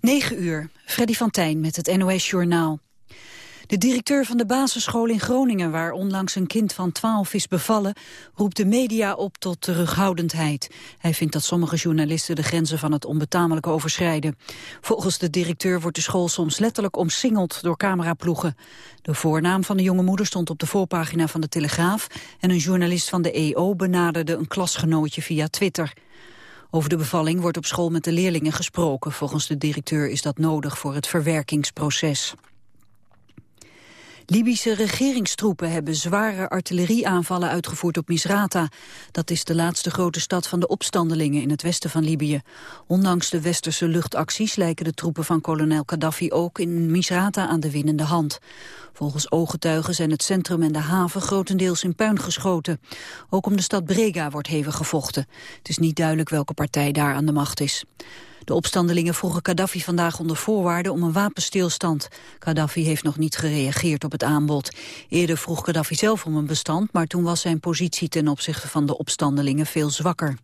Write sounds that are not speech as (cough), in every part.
9 uur, Freddy van Tijn met het NOS-journaal. De directeur van de basisschool in Groningen, waar onlangs een kind van 12 is bevallen, roept de media op tot terughoudendheid. Hij vindt dat sommige journalisten de grenzen van het onbetamelijk overschrijden. Volgens de directeur wordt de school soms letterlijk omsingeld door cameraploegen. De voornaam van de jonge moeder stond op de voorpagina van de Telegraaf en een journalist van de EO benaderde een klasgenootje via Twitter. Over de bevalling wordt op school met de leerlingen gesproken. Volgens de directeur is dat nodig voor het verwerkingsproces. Libische regeringstroepen hebben zware artillerieaanvallen uitgevoerd op Misrata. Dat is de laatste grote stad van de opstandelingen in het westen van Libië. Ondanks de westerse luchtacties lijken de troepen van kolonel Gaddafi ook in Misrata aan de winnende hand. Volgens ooggetuigen zijn het centrum en de haven grotendeels in puin geschoten. Ook om de stad Brega wordt hevig gevochten. Het is niet duidelijk welke partij daar aan de macht is. De opstandelingen vroegen Gaddafi vandaag onder voorwaarden om een wapenstilstand. Gaddafi heeft nog niet gereageerd op het aanbod. Eerder vroeg Gaddafi zelf om een bestand, maar toen was zijn positie ten opzichte van de opstandelingen veel zwakker.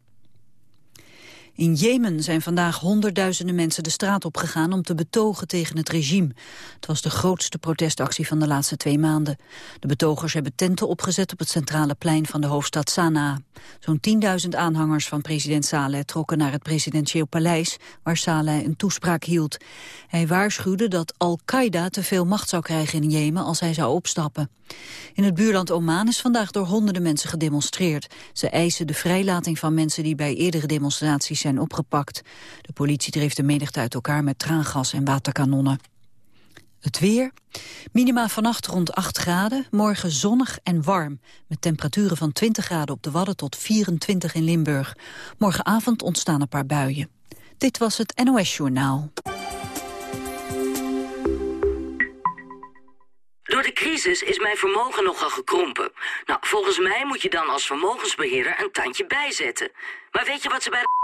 In Jemen zijn vandaag honderdduizenden mensen de straat opgegaan om te betogen tegen het regime. Het was de grootste protestactie van de laatste twee maanden. De betogers hebben tenten opgezet op het centrale plein van de hoofdstad Sanaa. Zo'n 10.000 aanhangers van president Saleh trokken naar het presidentieel paleis, waar Saleh een toespraak hield. Hij waarschuwde dat Al-Qaeda te veel macht zou krijgen in Jemen als hij zou opstappen. In het buurland Oman is vandaag door honderden mensen gedemonstreerd. Ze eisen de vrijlating van mensen die bij eerdere demonstraties zijn opgepakt. De politie dreef de menigte uit elkaar met traangas en waterkanonnen. Het weer. Minima vannacht rond 8 graden. Morgen zonnig en warm. Met temperaturen van 20 graden op de Wadden tot 24 in Limburg. Morgenavond ontstaan een paar buien. Dit was het NOS Journaal. Door de crisis is mijn vermogen nogal gekrompen. Nou, volgens mij moet je dan als vermogensbeheerder een tandje bijzetten. Maar weet je wat ze bij de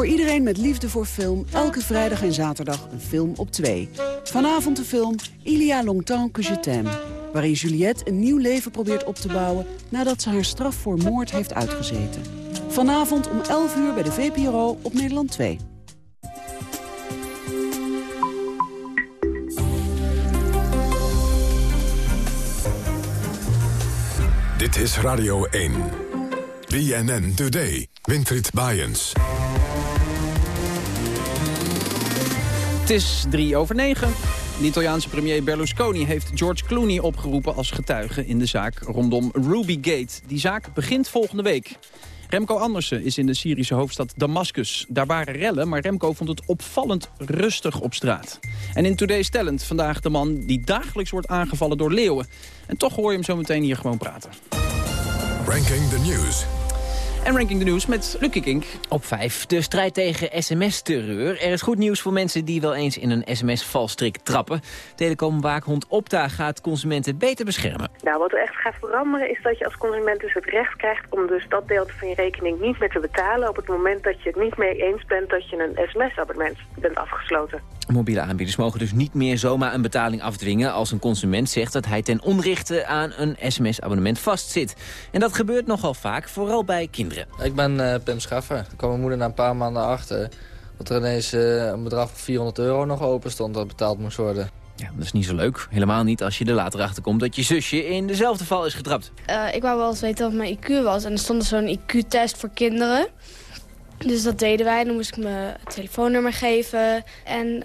Voor iedereen met liefde voor film, elke vrijdag en zaterdag een film op twee. Vanavond de film Ilia Longtemps que je t'aime. Waarin Juliette een nieuw leven probeert op te bouwen nadat ze haar straf voor moord heeft uitgezeten. Vanavond om 11 uur bij de VPRO op Nederland 2. Dit is Radio 1. BNN Today. Winfried Bajens. Het is drie over negen. De Italiaanse premier Berlusconi heeft George Clooney opgeroepen als getuige in de zaak rondom Rubygate. Die zaak begint volgende week. Remco Andersen is in de Syrische hoofdstad Damascus. Daar waren rellen, maar Remco vond het opvallend rustig op straat. En in Today's Talent vandaag de man die dagelijks wordt aangevallen door leeuwen. En toch hoor je hem zo meteen hier gewoon praten. Ranking the News. En Ranking the News met Lucky Kink. Op 5. De strijd tegen sms-terreur. Er is goed nieuws voor mensen die wel eens in een sms-valstrik trappen. Telecomwaakhond Opta gaat consumenten beter beschermen. Nou, wat er echt gaat veranderen is dat je als consument dus het recht krijgt... om dus dat deel van je rekening niet meer te betalen... op het moment dat je het niet mee eens bent dat je een sms-abonnement bent afgesloten. Mobiele aanbieders mogen dus niet meer zomaar een betaling afdwingen... als een consument zegt dat hij ten onrechte aan een sms-abonnement vastzit. En dat gebeurt nogal vaak, vooral bij kinderen. Ik ben uh, Pim Schaffer. Toen kwam mijn moeder na een paar maanden achter... dat er ineens uh, een bedrag van 400 euro nog open stond dat betaald moest worden. Ja, dat is niet zo leuk. Helemaal niet als je er later achter komt dat je zusje in dezelfde val is getrapt. Uh, ik wou wel eens weten wat mijn IQ was. En er stond zo'n IQ-test voor kinderen. Dus dat deden wij. Dan moest ik mijn telefoonnummer geven. En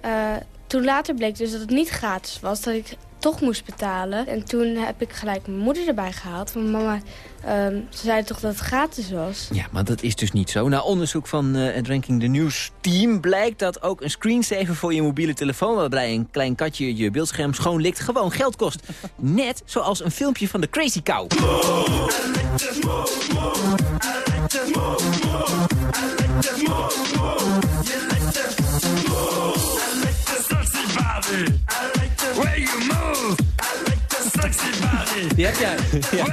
toen later bleek dus dat het niet gratis was. Dat ik toch moest betalen. En toen heb ik gelijk mijn moeder erbij gehaald. Van mama, um, ze zei toch dat het gratis was? Ja, maar dat is dus niet zo. Na onderzoek van uh, het Ranking the News team blijkt dat ook een screensaver voor je mobiele telefoon... waarbij een klein katje je beeldscherm schoonlikt gewoon geld kost. (laughs) Net zoals een filmpje van de Crazy Cow. Die heb jij. Ja.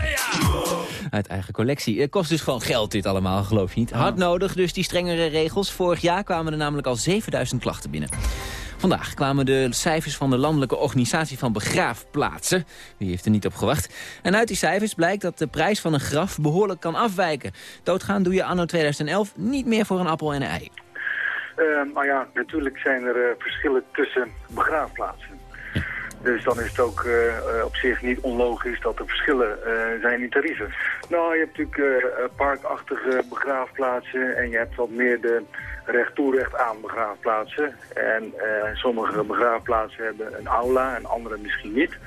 Uit eigen collectie. Het kost dus gewoon geld dit allemaal, geloof je niet. Hard nodig, dus die strengere regels. Vorig jaar kwamen er namelijk al 7000 klachten binnen. Vandaag kwamen de cijfers van de Landelijke Organisatie van Begraafplaatsen. Wie heeft er niet op gewacht. En uit die cijfers blijkt dat de prijs van een graf behoorlijk kan afwijken. Doodgaan doe je anno 2011 niet meer voor een appel en een ei. Uh, nou ja, natuurlijk zijn er uh, verschillen tussen begraafplaatsen. Dus dan is het ook uh, op zich niet onlogisch dat er verschillen zijn in tarieven. Nou, je hebt natuurlijk parkachtige begraafplaatsen en je hebt wat meer de recht toe recht aan begraafplaatsen. En sommige begraafplaatsen hebben een aula en andere misschien niet.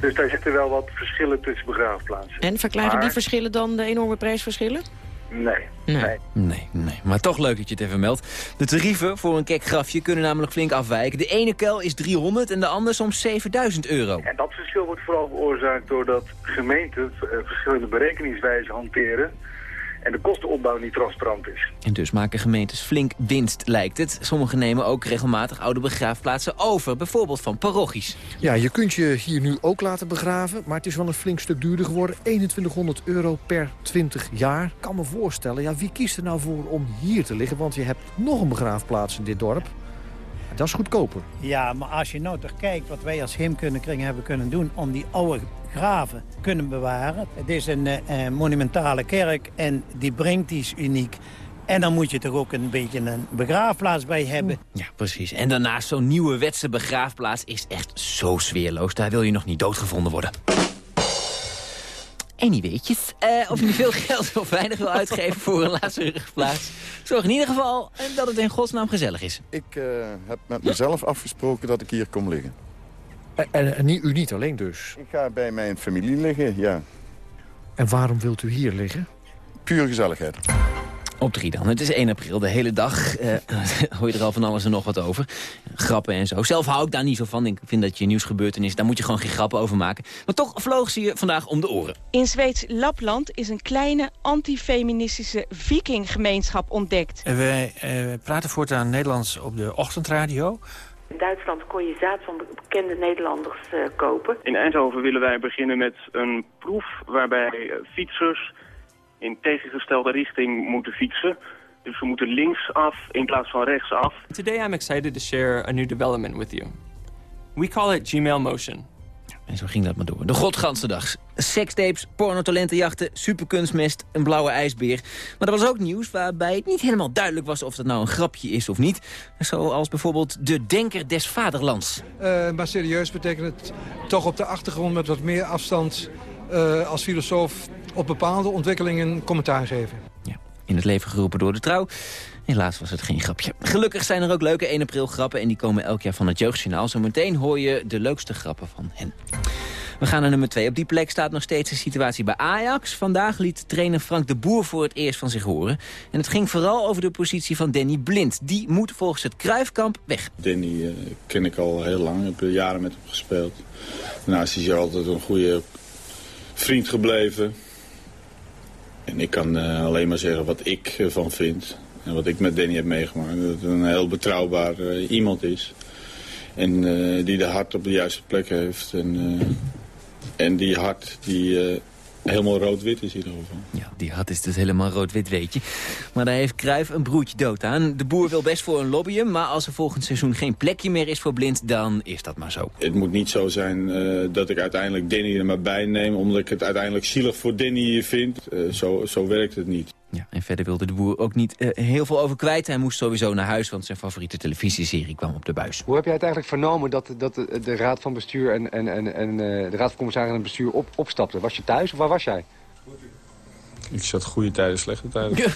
Dus daar zitten wel wat verschillen tussen begraafplaatsen. En verklaren die verschillen dan de enorme prijsverschillen? Nee. Nee. nee. nee, Maar toch leuk dat je het even meldt. De tarieven voor een kekgrafje kunnen namelijk flink afwijken. De ene kuil is 300 en de andere soms 7000 euro. En dat verschil wordt vooral veroorzaakt doordat gemeenten eh, verschillende berekeningswijzen hanteren en de kostenopbouw niet transparant is. En dus maken gemeentes flink winst, lijkt het. Sommigen nemen ook regelmatig oude begraafplaatsen over, bijvoorbeeld van parochies. Ja, je kunt je hier nu ook laten begraven, maar het is wel een flink stuk duurder geworden. 2100 euro per 20 jaar. Ik kan me voorstellen, ja, wie kiest er nou voor om hier te liggen? Want je hebt nog een begraafplaats in dit dorp. Dat is goedkoper. Ja, maar als je nou toch kijkt wat wij als Heemkundekring hebben kunnen doen... om die oude graven kunnen bewaren. Het is een uh, monumentale kerk en die brengt iets uniek. En dan moet je toch ook een beetje een begraafplaats bij hebben. Ja, precies. En daarnaast zo'n nieuwe wetse begraafplaats is echt zo sfeerloos. Daar wil je nog niet doodgevonden worden. Anyweetjes, uh, of je nu veel geld of weinig wil uitgeven voor een laatste plaats. Zorg in ieder geval dat het in godsnaam gezellig is. Ik uh, heb met mezelf afgesproken dat ik hier kom liggen. En, en, u niet alleen dus? Ik ga bij mijn familie liggen, ja. En waarom wilt u hier liggen? Puur gezelligheid. Op drie dan. Het is 1 april, de hele dag. Uh, (laughs) hoor je er al van alles en nog wat over. Grappen en zo. Zelf hou ik daar niet zo van. Ik vind dat je nieuwsgebeurtenis, daar moet je gewoon geen grappen over maken. Maar toch vloog ze je vandaag om de oren. In Zweeds Lapland is een kleine antifeministische vikinggemeenschap ontdekt. Wij uh, praten voortaan Nederlands op de ochtendradio. In Duitsland kon je zaad van bekende Nederlanders uh, kopen. In Eindhoven willen wij beginnen met een proef waarbij fietsers in tegengestelde richting moeten fietsen. Dus we moeten linksaf in plaats van rechtsaf. Today I'm excited to share a new development with you. We call it Gmail Motion. En zo ging dat maar door. De godganse dag. Sekstapes, pornotalentenjachten, superkunstmest, een blauwe ijsbeer. Maar er was ook nieuws waarbij het niet helemaal duidelijk was... of dat nou een grapje is of niet. Zoals bijvoorbeeld de denker des vaderlands. Uh, maar serieus betekent het toch op de achtergrond met wat meer afstand... Uh, als filosoof op bepaalde ontwikkelingen commentaar geven. Ja, in het leven geroepen door de trouw. Helaas was het geen grapje. Gelukkig zijn er ook leuke 1 april grappen... en die komen elk jaar van het Jeugdjournaal. Zometeen hoor je de leukste grappen van hen. We gaan naar nummer 2. Op die plek staat nog steeds de situatie bij Ajax. Vandaag liet trainer Frank de Boer voor het eerst van zich horen. En het ging vooral over de positie van Danny Blind. Die moet volgens het Kruifkamp weg. Danny uh, ken ik al heel lang. Ik heb jaren met hem gespeeld. Daarnaast is hij altijd een goede vriend gebleven. En ik kan uh, alleen maar zeggen wat ik ervan vind. En wat ik met Danny heb meegemaakt. Dat het een heel betrouwbaar uh, iemand is. En uh, die de hart op de juiste plek heeft. En, en die hart die helemaal rood-wit is geval. Ja, die hart is dus helemaal rood-wit, weet je. Maar daar heeft Cruijff een broertje dood aan. De boer wil best voor een lobbyen, maar als er volgend seizoen geen plekje meer is voor Blind, dan is dat maar zo. Het moet niet zo zijn uh, dat ik uiteindelijk Danny er maar bij neem, omdat ik het uiteindelijk zielig voor Danny vind. Uh, zo, zo werkt het niet. Ja, en verder wilde de boer ook niet uh, heel veel over kwijt. Hij moest sowieso naar huis, want zijn favoriete televisieserie kwam op de buis. Hoe heb jij het eigenlijk vernomen dat, dat de, de raad van bestuur en, en, en, en de raad van commissarissen en het bestuur op, opstapten? Was je thuis of waar was jij? Ik zat goede tijden, slechte tijden. (laughs)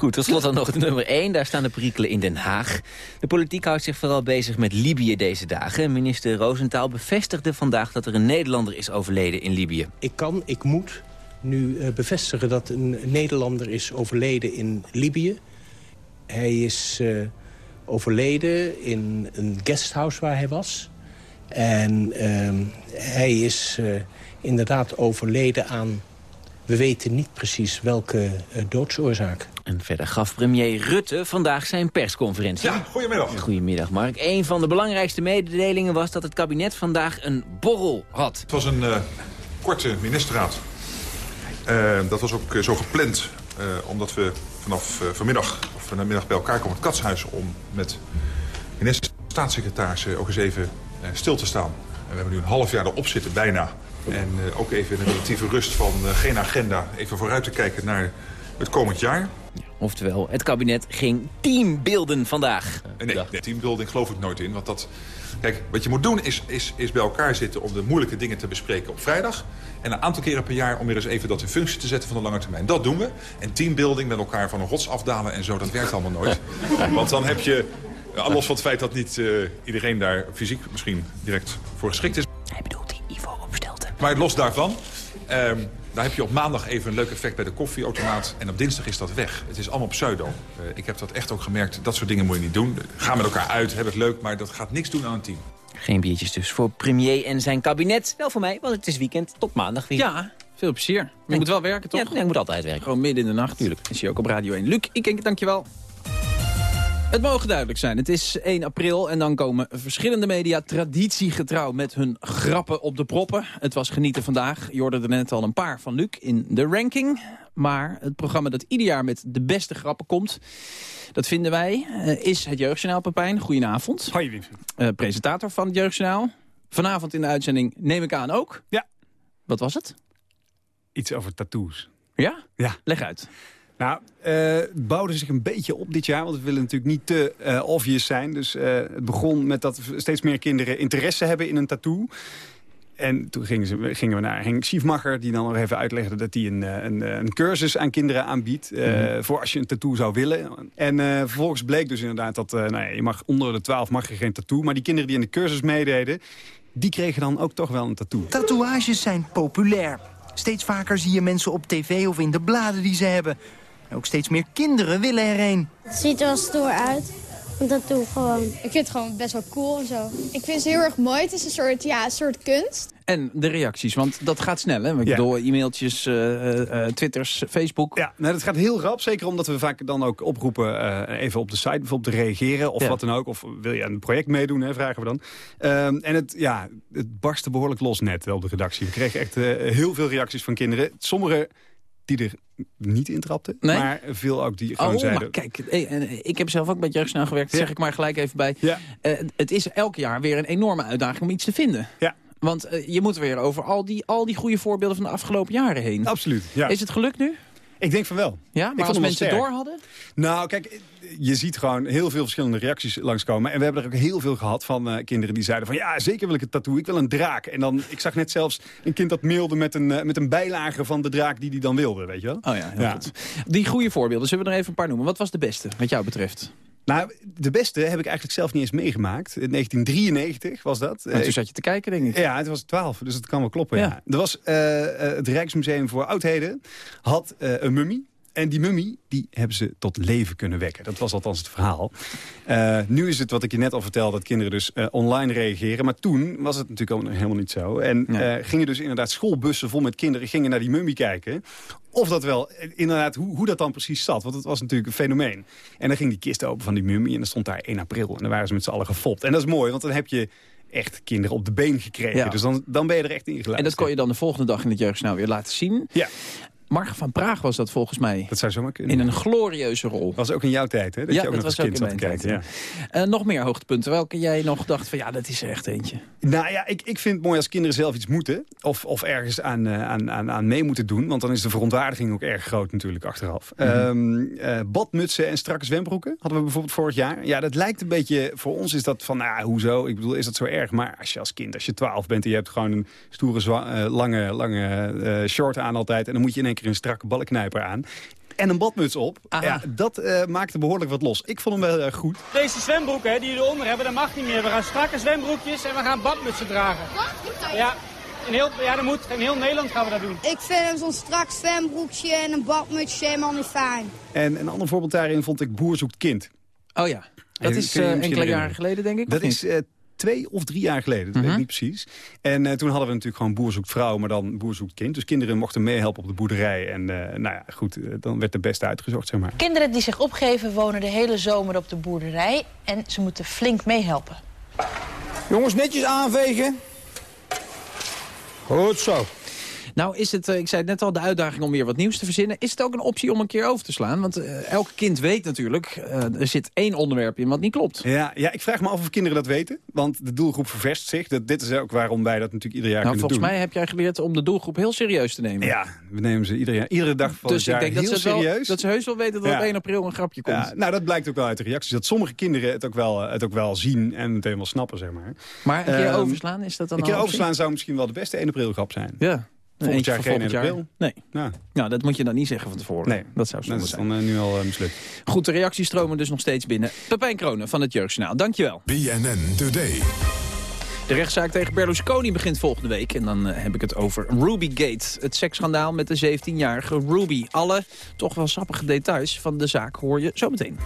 Goed, tot slot dan nog de nummer 1. Daar staan de perikelen in Den Haag. De politiek houdt zich vooral bezig met Libië deze dagen. Minister Roosentaal bevestigde vandaag dat er een Nederlander is overleden in Libië. Ik kan, ik moet nu uh, bevestigen dat een Nederlander is overleden in Libië. Hij is uh, overleden in een guesthouse waar hij was. En uh, hij is inderdaad overleden aan... we weten niet precies welke doodsoorzaak. En verder gaf premier Rutte vandaag zijn persconferentie. Ja, goedemiddag. Goedemiddag, Mark. Een van de belangrijkste mededelingen was dat het kabinet vandaag een borrel had. Het was een uh, korte ministerraad. Uh, dat was ook uh, zo gepland, omdat we vanaf vanmiddag of vanmiddag bij elkaar komen het Katshuis... om met minister staatssecretaris ook eens even stil te staan. En we hebben nu een half jaar erop zitten, bijna. En ook even in een relatieve rust van geen agenda. Even vooruit te kijken naar het komend jaar. Oftewel, het kabinet ging teambeelden vandaag. Nee, nee, teambuilding geloof ik nooit in. Want dat, kijk, wat je moet doen is, is, is bij elkaar zitten om de moeilijke dingen te bespreken op vrijdag. En een aantal keren per jaar om weer eens even dat in functie te zetten van de lange termijn. Dat doen we. En teambuilding met elkaar van een rots afdalen en zo, dat werkt allemaal nooit. (laughs) Want dan heb je, los van het feit dat niet uh, iedereen daar fysiek misschien direct voor geschikt is. Hij bedoelt die Ivo opstelte. Maar los daarvan... Um, daar heb je op maandag even een leuk effect bij de koffieautomaat. En op dinsdag is dat weg. Het is allemaal pseudo. Uh, ik heb dat echt ook gemerkt. Dat soort dingen moet je niet doen. Ga met elkaar uit, heb het leuk. Maar dat gaat niks doen aan een team. Geen biertjes dus voor premier en zijn kabinet. Wel voor mij, want het is weekend tot maandag weer. Ja, veel plezier. Je moet wel werken, toch? Ja, ik moet altijd werken. Gewoon midden in de nacht. Tuurlijk. Is hij ook op Radio 1. Luc, ik denk dankjewel. Het mogen duidelijk zijn. Het is 1 april en dan komen verschillende media traditiegetrouw met hun grappen op de proppen. Het was genieten vandaag. Je hoorde er net al een paar van Luc in de ranking. Maar het programma dat ieder jaar met de beste grappen komt... dat vinden wij, uh, is het Jeugdjournaal Pepijn. Goedenavond. Hoi Wim. Uh, presentator van het Jeugdjournaal. Vanavond in de uitzending neem ik aan ook. Ja. Wat was het? Iets over tattoos. Ja? Ja. Leg uit. Nou, uh, het bouwde zich een beetje op dit jaar, want we willen natuurlijk niet te uh, obvious zijn. Dus uh, het begon met dat steeds meer kinderen interesse hebben in een tattoo. En toen gingen, ze, gingen we naar Henk Schiefmacher, die dan nog even uitlegde dat hij een, een, een cursus aan kinderen aanbiedt. Mm -hmm. Voor als je een tattoo zou willen. En vervolgens bleek dus inderdaad dat nou ja, je mag onder de 12 mag je geen tattoo. Maar die kinderen die in de cursus meededen, die kregen dan ook toch wel een tattoo. Tatoeages zijn populair. Steeds vaker zie je mensen op tv of in de bladen die ze hebben. Ook steeds meer kinderen willen er een. Het ziet er wel stoer uit. Dat doe ik gewoon. Ik vind het gewoon best wel cool en zo. Ik vind het heel erg mooi. Het is een soort, ja, een soort kunst. En de reacties, want dat gaat snel, hè? Ik ja. bedoel, e-mailtjes, uh, uh, twitters, Facebook. Ja, nou, dat gaat heel rap. Zeker omdat we vaak dan ook oproepen uh, even op de site bijvoorbeeld te reageren. Of ja. wat dan ook. Of wil je aan het project meedoen, hè, vragen we dan. Um, en het, ja, het barstte behoorlijk los net op de redactie. We kregen echt heel veel reacties van kinderen. Sommige die er niet intrapten. Nee? Maar veel ook die gewoon oh, zeiden... Maar kijk, ik heb zelf ook bij Jeugdsnel gewerkt. Ja. zeg ik maar gelijk even bij. Ja. Uh, het is elk jaar weer een enorme uitdaging om iets te vinden. Ja. Want uh, je moet weer over al die, al die goede voorbeelden van de afgelopen jaren heen. Absoluut, ja. Is het gelukt nu? Ik denk van wel. Ja, maar als mensen door hadden? Nou, kijk, je ziet gewoon heel veel verschillende reacties langskomen. En we hebben er ook heel veel gehad van uh, kinderen die zeiden van... ja, zeker wil ik een tattoo, ik wil een draak. En dan, ik zag net zelfs een kind dat mailde met een, uh, met een bijlage van de draak die hij dan wilde, weet je wel? Oh ja, heel ja. goed. Die goede voorbeelden, zullen we er even een paar noemen. Wat was de beste, wat jou betreft? Nou, de beste heb ik eigenlijk zelf niet eens meegemaakt. In 1993 was dat. Maar toen zat je te kijken, denk ik. Ja, het was 12, dus dat kan wel kloppen. Ja. ja. Er was uh, het Rijksmuseum voor Oudheden had uh, een mummie. En die mummie, die hebben ze tot leven kunnen wekken. Dat was althans het verhaal. Uh, nu is het wat ik je net al vertelde, dat kinderen dus uh, online reageren. Maar toen was het natuurlijk ook helemaal niet zo. En ja. uh, gingen dus inderdaad schoolbussen vol met kinderen gingen naar die mummie kijken. Of dat wel, inderdaad, hoe, hoe dat dan precies zat. Want het was natuurlijk een fenomeen. En dan ging die kist open van die mummie en dan stond daar 1 april. En dan waren ze met z'n allen gefopt. En dat is mooi, want dan heb je echt kinderen op de been gekregen. Ja. Dus dan, dan ben je er echt in geluisterd. En dat kon je dan de volgende dag in het jeugdsnel weer laten zien. Ja. Marg van Praag was dat volgens mij. Dat zou zomaar kunnen. In een glorieuze rol. Was ook in jouw tijd, hè? Dat ja, je ook dat nog was als kind ook in mijn tijd. Ja. Uh, nog meer hoogtepunten. Welke jij nog dacht van ja, dat is er echt eentje. Nou ja, ik, ik vind het mooi als kinderen zelf iets moeten. Of, of ergens aan, uh, aan, aan, aan mee moeten doen. Want dan is de verontwaardiging ook erg groot natuurlijk achteraf. Mm -hmm. um, uh, badmutsen en strakke zwembroeken hadden we bijvoorbeeld vorig jaar. Ja, dat lijkt een beetje... Voor ons is dat van, nou, hoezo? Ik bedoel, is dat zo erg? Maar als je als kind, als je 12 bent en je hebt gewoon een stoere, lange, lange short aan altijd... en dan moet je in één een strakke ballenknijper aan en een badmuts op. Aha. Ja, dat uh, maakte behoorlijk wat los. Ik vond hem wel erg goed. Deze zwembroeken hè, die jullie eronder hebben, dat mag niet meer. We gaan strakke zwembroekjes en we gaan badmutsen dragen. Ja, in heel, ja, dat moet. In heel Nederland gaan we dat doen. Ik vind zo'n strak zwembroekje en een badmutsje helemaal niet fijn. En een ander voorbeeld daarin vond ik Boer zoekt kind. Oh ja, dat is uh, enkele jaren geleden denk ik. Dat is uh, twee of drie jaar geleden. Dat weet ik Mhm. niet precies. En eh, toen hadden we natuurlijk gewoon boer zoekt vrouw, maar dan boer zoekt kind. Dus kinderen mochten meehelpen op de boerderij. En eh, nou ja, goed, eh, dan werd de beste uitgezocht, zeg maar. Kinderen die zich opgeven wonen de hele zomer op de boerderij en ze moeten flink meehelpen. Jongens, netjes aanvegen. Goed zo. Nou is het, eh, ik zei het net al, de uitdaging om weer wat nieuws te verzinnen. Is het ook een optie om een keer over te slaan? Want eh, elk kind weet natuurlijk, eh, er zit één onderwerp in wat niet klopt. Ja, ja, ik vraag me af of kinderen dat weten. Want de doelgroep ververst zich. Dat, dit is ook waarom wij dat natuurlijk ieder jaar Nou, kunnen volgens doen. mij heb jij geleerd om de doelgroep heel serieus te nemen. Ja, we nemen ze ieder jaar, iedere dag van dus het jaar ik denk dat heel ze, wel- serieus. dat ze heus wel weten dat Ja. op 1 april een grapje komt. Ja, nou, dat blijkt ook wel uit de reacties. Dat sommige kinderen het ook wel, het ook wel zien en meteen wel snappen, zeg maar. Maar een keer Ehm, overslaan, is dat dan Een keer overslaan zou misschien wel de beste 1 april grap zijn. Ja. Volgend Eentje jaar van geen 1 volgend jaar. Nee. Ja. Nou, dat moet je dan niet zeggen van tevoren. Nee, dat zou zonde dat is dan eh, nu al eh, mislukt. Goed, de reacties stromen dus nog steeds binnen. Pepijn Kronen van het Jeugdjournaal, dankjewel. BNN Today. De rechtszaak tegen Berlusconi begint volgende week. En dan eh, heb ik het over Rubygate. Het seksschandaal met de 17-jarige Ruby. Alle toch wel sappige details van de zaak hoor je zo meteen.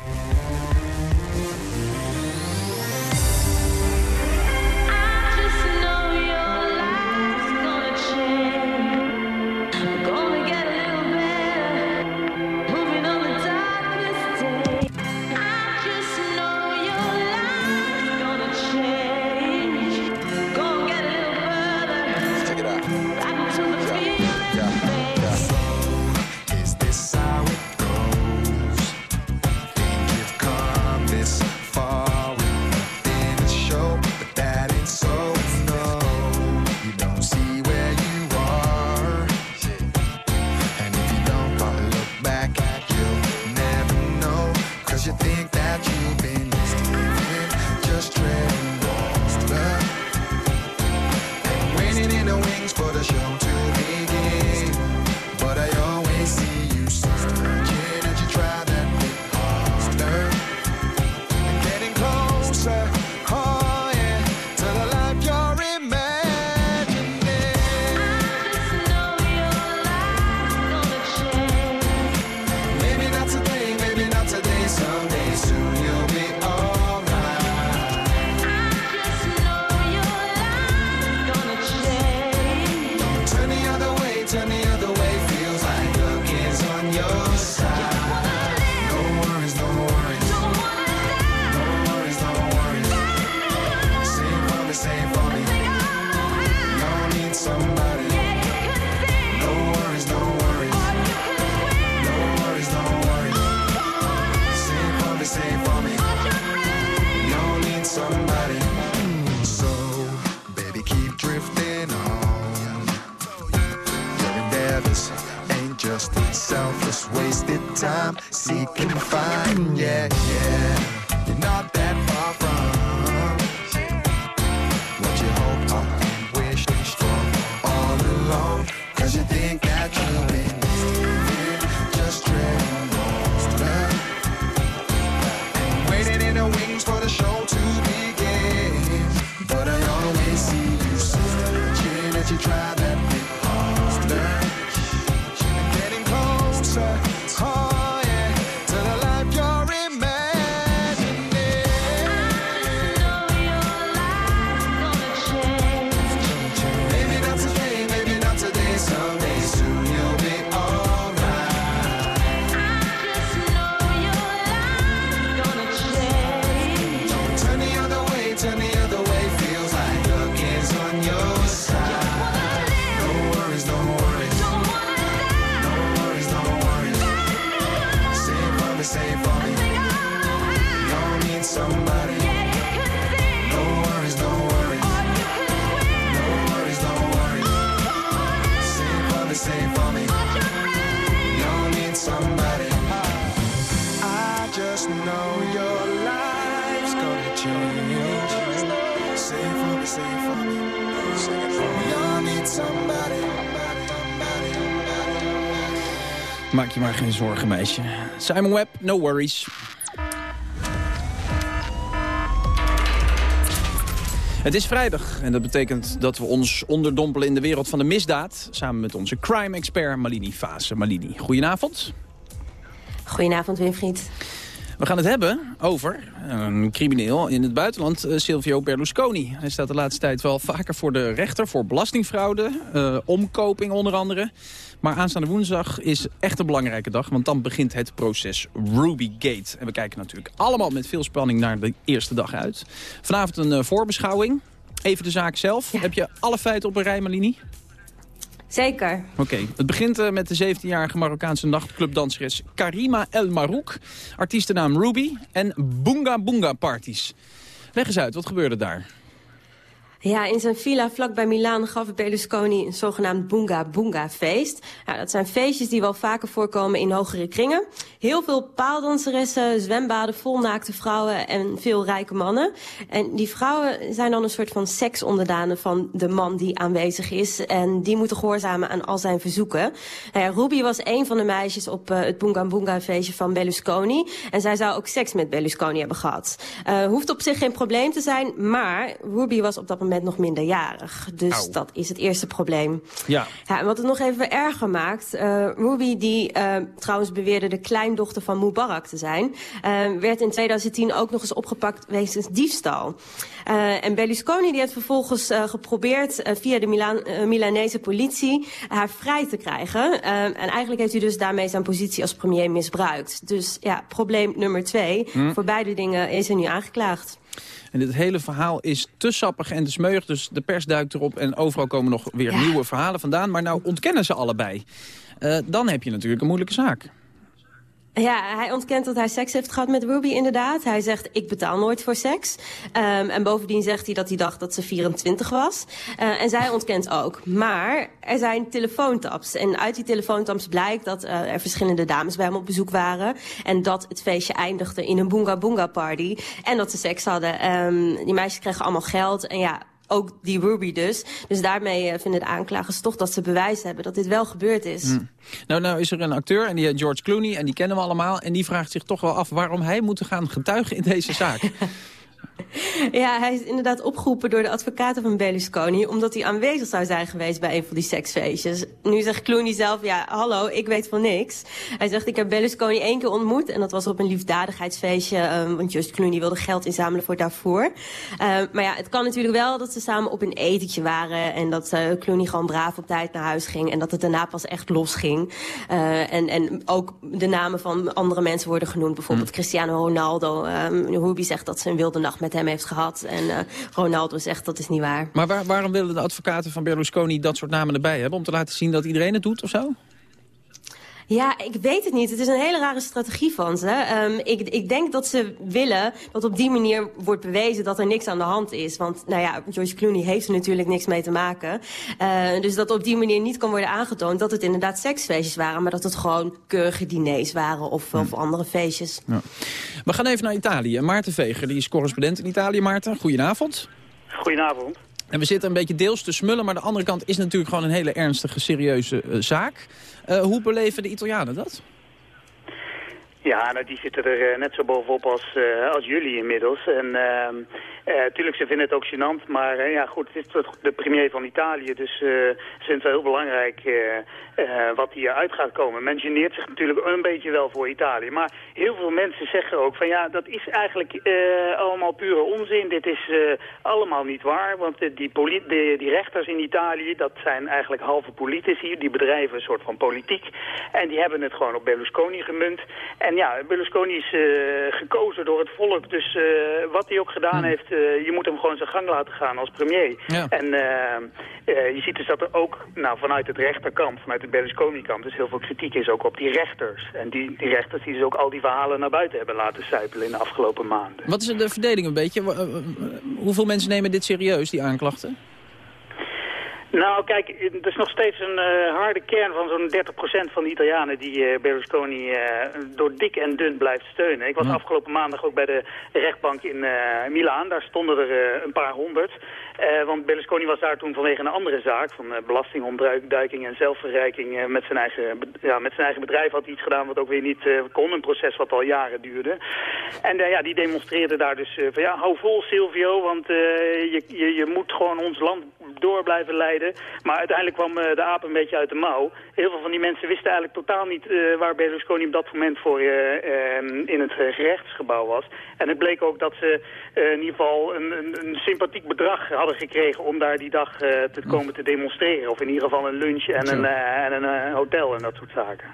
Geen zorgen, meisje. Simon Webb, no worries. Het is vrijdag en dat betekent dat we ons onderdompelen in de wereld van de misdaad... samen met onze crime-expert Malini Fase. Malini, goedenavond. Goedenavond, Winfried. We gaan het hebben over een crimineel in het buitenland, eh, Silvio Berlusconi. Hij staat de laatste tijd wel vaker voor de rechter voor belastingfraude, eh, omkoping onder andere. Maar aanstaande woensdag is echt een belangrijke dag, want dan begint het proces Rubygate. En we kijken natuurlijk allemaal met veel spanning naar de eerste dag uit. Vanavond een eh, voorbeschouwing. Even de zaak zelf. Heb je alle feiten op een rij, Malini? Zeker. Oké, het begint eh, met de 17-jarige Marokkaanse nachtclubdanseres Karima El Marouk. Artiestennaam Ruby en Boonga Boonga Parties. Leg eens uit, wat gebeurde daar? Ja, in zijn villa vlakbij Milaan gaf Berlusconi een zogenaamd Boonga Boonga feest. Ja, dat zijn feestjes die wel vaker voorkomen in hogere kringen. Heel veel paaldanseressen, zwembaden, volnaakte vrouwen en veel rijke mannen. En die vrouwen zijn dan een soort van seksonderdanen van de man die aanwezig is. En die moeten gehoorzamen aan al zijn verzoeken. Nou Ruby was een van de meisjes op uh, het Boonga Boonga feestje van Berlusconi. En zij zou ook seks met Berlusconi hebben gehad. Uh, hoeft op zich geen probleem te zijn, maar Ruby was op dat moment nog minderjarig. Dus Au. dat is het eerste probleem. Ja. Ja, en wat het nog even erger maakt... Uh, Ruby, die uh, trouwens beweerde de kleindochter van Mubarak te zijn... Uh, werd in 2010 ook nog eens opgepakt wegens diefstal. En Berlusconi die heeft vervolgens geprobeerd via de Milanese politie haar vrij te krijgen. En eigenlijk heeft hij dus daarmee zijn positie als premier misbruikt. Dus ja, probleem nummer twee. Hm. Voor beide dingen is hij nu aangeklaagd. En dit hele verhaal is te sappig en te smeuig, dus de pers duikt erop... en overal komen nog weer Ja. nieuwe verhalen vandaan. Maar nou ontkennen ze allebei. Uh, dan heb je natuurlijk een moeilijke zaak. Ja, hij ontkent dat hij seks heeft gehad met Ruby inderdaad. Hij zegt, ik betaal nooit voor seks. Um, en bovendien zegt hij dat hij dacht dat ze 24 was. Uh, en zij ontkent ook. Maar er zijn telefoontaps. En uit die telefoontaps blijkt dat uh, er verschillende dames bij hem op bezoek waren. En dat het feestje eindigde in een boonga boonga party. En dat ze seks hadden. Um, die meisjes kregen allemaal geld. En ja, ook die Ruby dus. Dus daarmee uh, vinden de aanklagers toch dat ze bewijs hebben dat dit wel gebeurd is. Hm. Nou, nou is er een acteur en die heet George Clooney en die kennen we allemaal. En die vraagt zich toch wel af waarom hij moet gaan getuigen in deze zaak. (laughs) (laughs) Ja, hij is inderdaad opgeroepen door de advocaten van Berlusconi... omdat hij aanwezig zou zijn geweest bij een van die seksfeestjes. Nu zegt Clooney zelf, ja, hallo, ik weet van niks. Hij zegt, ik heb Berlusconi één keer ontmoet... en dat was op een liefdadigheidsfeestje... Um, want Just Clooney wilde geld inzamelen voor daarvoor. Uh, maar ja, het kan natuurlijk wel dat ze samen op een etentje waren... en dat uh, Clooney gewoon braaf op tijd naar huis ging... en dat het daarna pas echt losging. Uh, en, en ook de namen van andere mensen worden genoemd. Bijvoorbeeld hm. Cristiano Ronaldo. Um, zegt dat ze een wilde nacht met hem heeft gehad. En uh, Ronaldo zegt dat is niet waar. Maar waar, waarom willen de advocaten van Berlusconi dat soort namen erbij hebben? Om te laten zien dat iedereen het doet of zo? Ja, ik weet het niet. Het is een hele rare strategie van ze. Um, ik, ik denk dat ze willen dat op die manier wordt bewezen dat er niks aan de hand is. Want nou ja, George Clooney heeft er natuurlijk niks mee te maken. Uh, dus dat op die manier niet kan worden aangetoond dat het inderdaad seksfeestjes waren. Maar dat het gewoon keurige diners waren of, hm. of andere feestjes. Ja. We gaan even naar Italië. Maarten Veger, die is correspondent in Italië. Maarten, goedenavond. Goedenavond. En we zitten een beetje deels te smullen, maar de andere kant is natuurlijk gewoon een hele ernstige, serieuze uh, zaak. Uh, hoe beleven de Italianen dat? Ja, nou, die zitten er uh, net zo bovenop als, als jullie inmiddels. En natuurlijk, ze vinden het ook gênant, maar ja goed, het is toch de premier van Italië, dus ze vinden het wel heel belangrijk wat hieruit gaat komen. Men geneert zich natuurlijk een beetje wel voor Italië, maar heel veel mensen zeggen ook van ja, dat is eigenlijk allemaal pure onzin. Dit is allemaal niet waar, want die, die, die rechters in Italië, dat zijn eigenlijk halve politici, die bedrijven een soort van politiek. En die hebben het gewoon op Berlusconi gemunt. En ja, Berlusconi is uh, gekozen door het volk. Dus uh, wat hij ook gedaan hmm. heeft, je moet hem gewoon zijn gang laten gaan als premier. Ja. En je ziet dus dat er ook nou, vanuit het rechterkant, vanuit het Berlusconi-kant, dus heel veel kritiek is ook op die rechters. En die, die rechters die dus ook al die verhalen naar buiten hebben laten suipelen in de afgelopen maanden. Wat is de verdeling een beetje? Hoeveel mensen nemen dit serieus, die aanklachten? Nou, kijk, er is nog steeds een uh, harde kern van zo'n 30% van de Italianen die uh, Berlusconi uh, door dik en dun blijft steunen. Ik was ja. afgelopen maandag ook bij de rechtbank in Milaan. Daar stonden er een paar honderd. want Berlusconi was daar toen vanwege een andere zaak van belastingontduiking en zelfverrijking met, zijn eigen, ja, met zijn eigen bedrijf had hij iets gedaan wat ook weer niet kon. Een proces wat al jaren duurde. En ja, die demonstreerde daar dus van ja, hou vol Silvio, want je, je, je moet gewoon ons land door blijven leiden. Maar uiteindelijk kwam eh, de aap een beetje uit de mouw. Heel veel van die mensen wisten eigenlijk totaal niet eh, waar Berlusconi op dat moment voor eh, eh, in het gerechtsgebouw was. En het bleek ook dat ze in ieder geval een, een, een sympathiek bedrag hadden gekregen om daar die dag eh, te komen te demonstreren. Of in ieder geval een lunch en een, en een eh, hotel en dat soort zaken.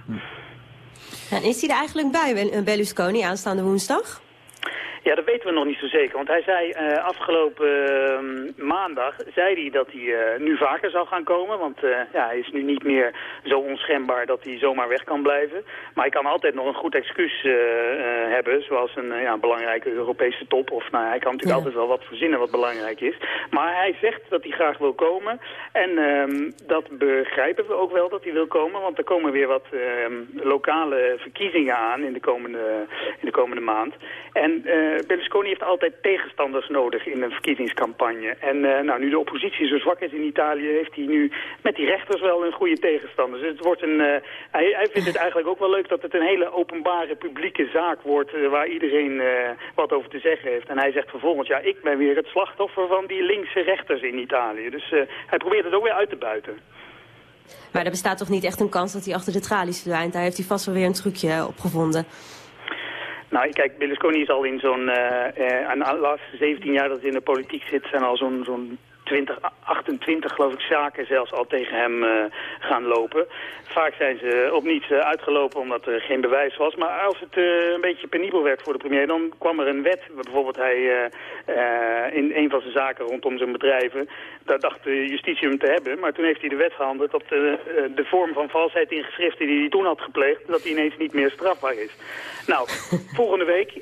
En is hij er eigenlijk bij, Berlusconi, aanstaande woensdag? Ja, dat weten we nog niet zo zeker. Want hij zei eh, afgelopen eh, maandag zei hij dat hij eh, nu vaker zou gaan komen. Want eh, ja, hij is nu niet meer zo onschendbaar dat hij zomaar weg kan blijven. Maar hij kan altijd nog een goed excuus hebben. Zoals een ja, belangrijke Europese top. Of nou, hij kan natuurlijk altijd wel wat verzinnen wat belangrijk is. Maar hij zegt dat hij graag wil komen. En ehm, dat begrijpen we ook wel dat hij wil komen. Want er komen weer wat ehm, lokale verkiezingen aan in de komende, in de komende maand. En Berlusconi heeft altijd tegenstanders nodig in een verkiezingscampagne. En eh, nou, nu de oppositie zo zwak is in Italië, heeft hij nu met die rechters wel een goede tegenstander. Dus het wordt een, eh, hij, hij vindt het eigenlijk ook wel leuk dat het een hele openbare publieke zaak wordt eh, waar iedereen eh, wat over te zeggen heeft. En hij zegt vervolgens, ja, ik ben weer het slachtoffer van die linkse rechters in Italië. Dus eh, hij probeert het ook weer uit te buiten. Maar er bestaat toch niet echt een kans dat hij achter de tralies verdwijnt? Daar heeft hij vast wel weer een trucje op gevonden. Nou, kijk, Berlusconi is al in zo'n, eh, eh, aan de laatste 17 jaar dat hij in de politiek zit, zijn al zo'n zo'n 20, 28 geloof ik zaken zelfs al tegen hem eh, gaan lopen. Vaak zijn ze op niets eh, uitgelopen omdat er geen bewijs was. Maar als het eh, een beetje penibel werd voor de premier, dan kwam er een wet. Bijvoorbeeld hij in een van zijn zaken rondom zijn bedrijven, daar dacht de justitie hem te hebben. Maar toen heeft hij de wet gehandeld dat de, de vorm van valsheid in geschriften die hij toen had gepleegd, dat die ineens niet meer strafbaar is. Nou, (laughs) volgende week...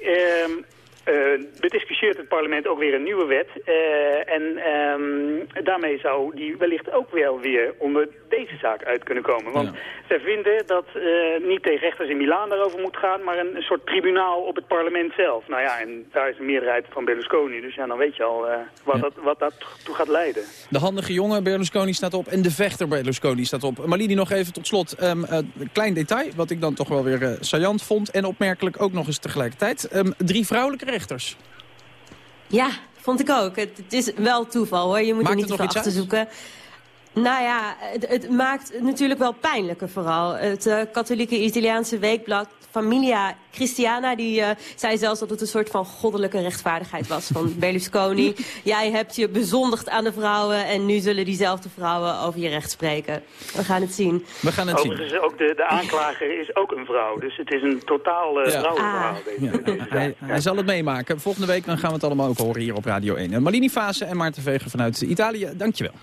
ehm, eh, bediscussieert het parlement ook weer een nieuwe wet. eh, en ehm, daarmee zou die wellicht ook wel weer onder deze zaak uit kunnen komen. Want zij vinden dat eh, niet tegen rechters in Milaan daarover moet gaan... maar een, een soort tribunaal op het parlement zelf. Nou ja, en daar is een meerderheid van Berlusconi. Dus ja, dan weet je al wat, dat, wat dat toe gaat leiden. De handige jongen Berlusconi staat op en de vechter Berlusconi staat op. Malini nog even tot slot. Ehm, eh, een klein detail, wat ik dan toch wel weer saillant vond. En opmerkelijk ook nog eens tegelijkertijd. Ehm, drie vrouwelijke rechters. Ja, vond ik ook. Het, het is wel toeval hoor. Je moet Maakt er niet te veel iets achter zoeken. Nou ja, het, het maakt het natuurlijk wel pijnlijker vooral. Het eh, katholieke Italiaanse weekblad Familia Christiana... die eh, zei zelfs dat het een soort van goddelijke rechtvaardigheid was van (laughs) Berlusconi. Jij hebt je bezondigd aan de vrouwen... en nu zullen diezelfde vrouwen over je recht spreken. We gaan het zien. We gaan het zien. Overigens, ook de, de aanklager is ook een vrouw. Dus het is een totaal eh Ja. vrouwenverhaal. Ah. Deze, deze zaak. Hij, hij zal het meemaken. Volgende week dan gaan we het allemaal ook horen hier op Radio 1. En Malini Fase en Maarten Vegen vanuit Italië, dankjewel.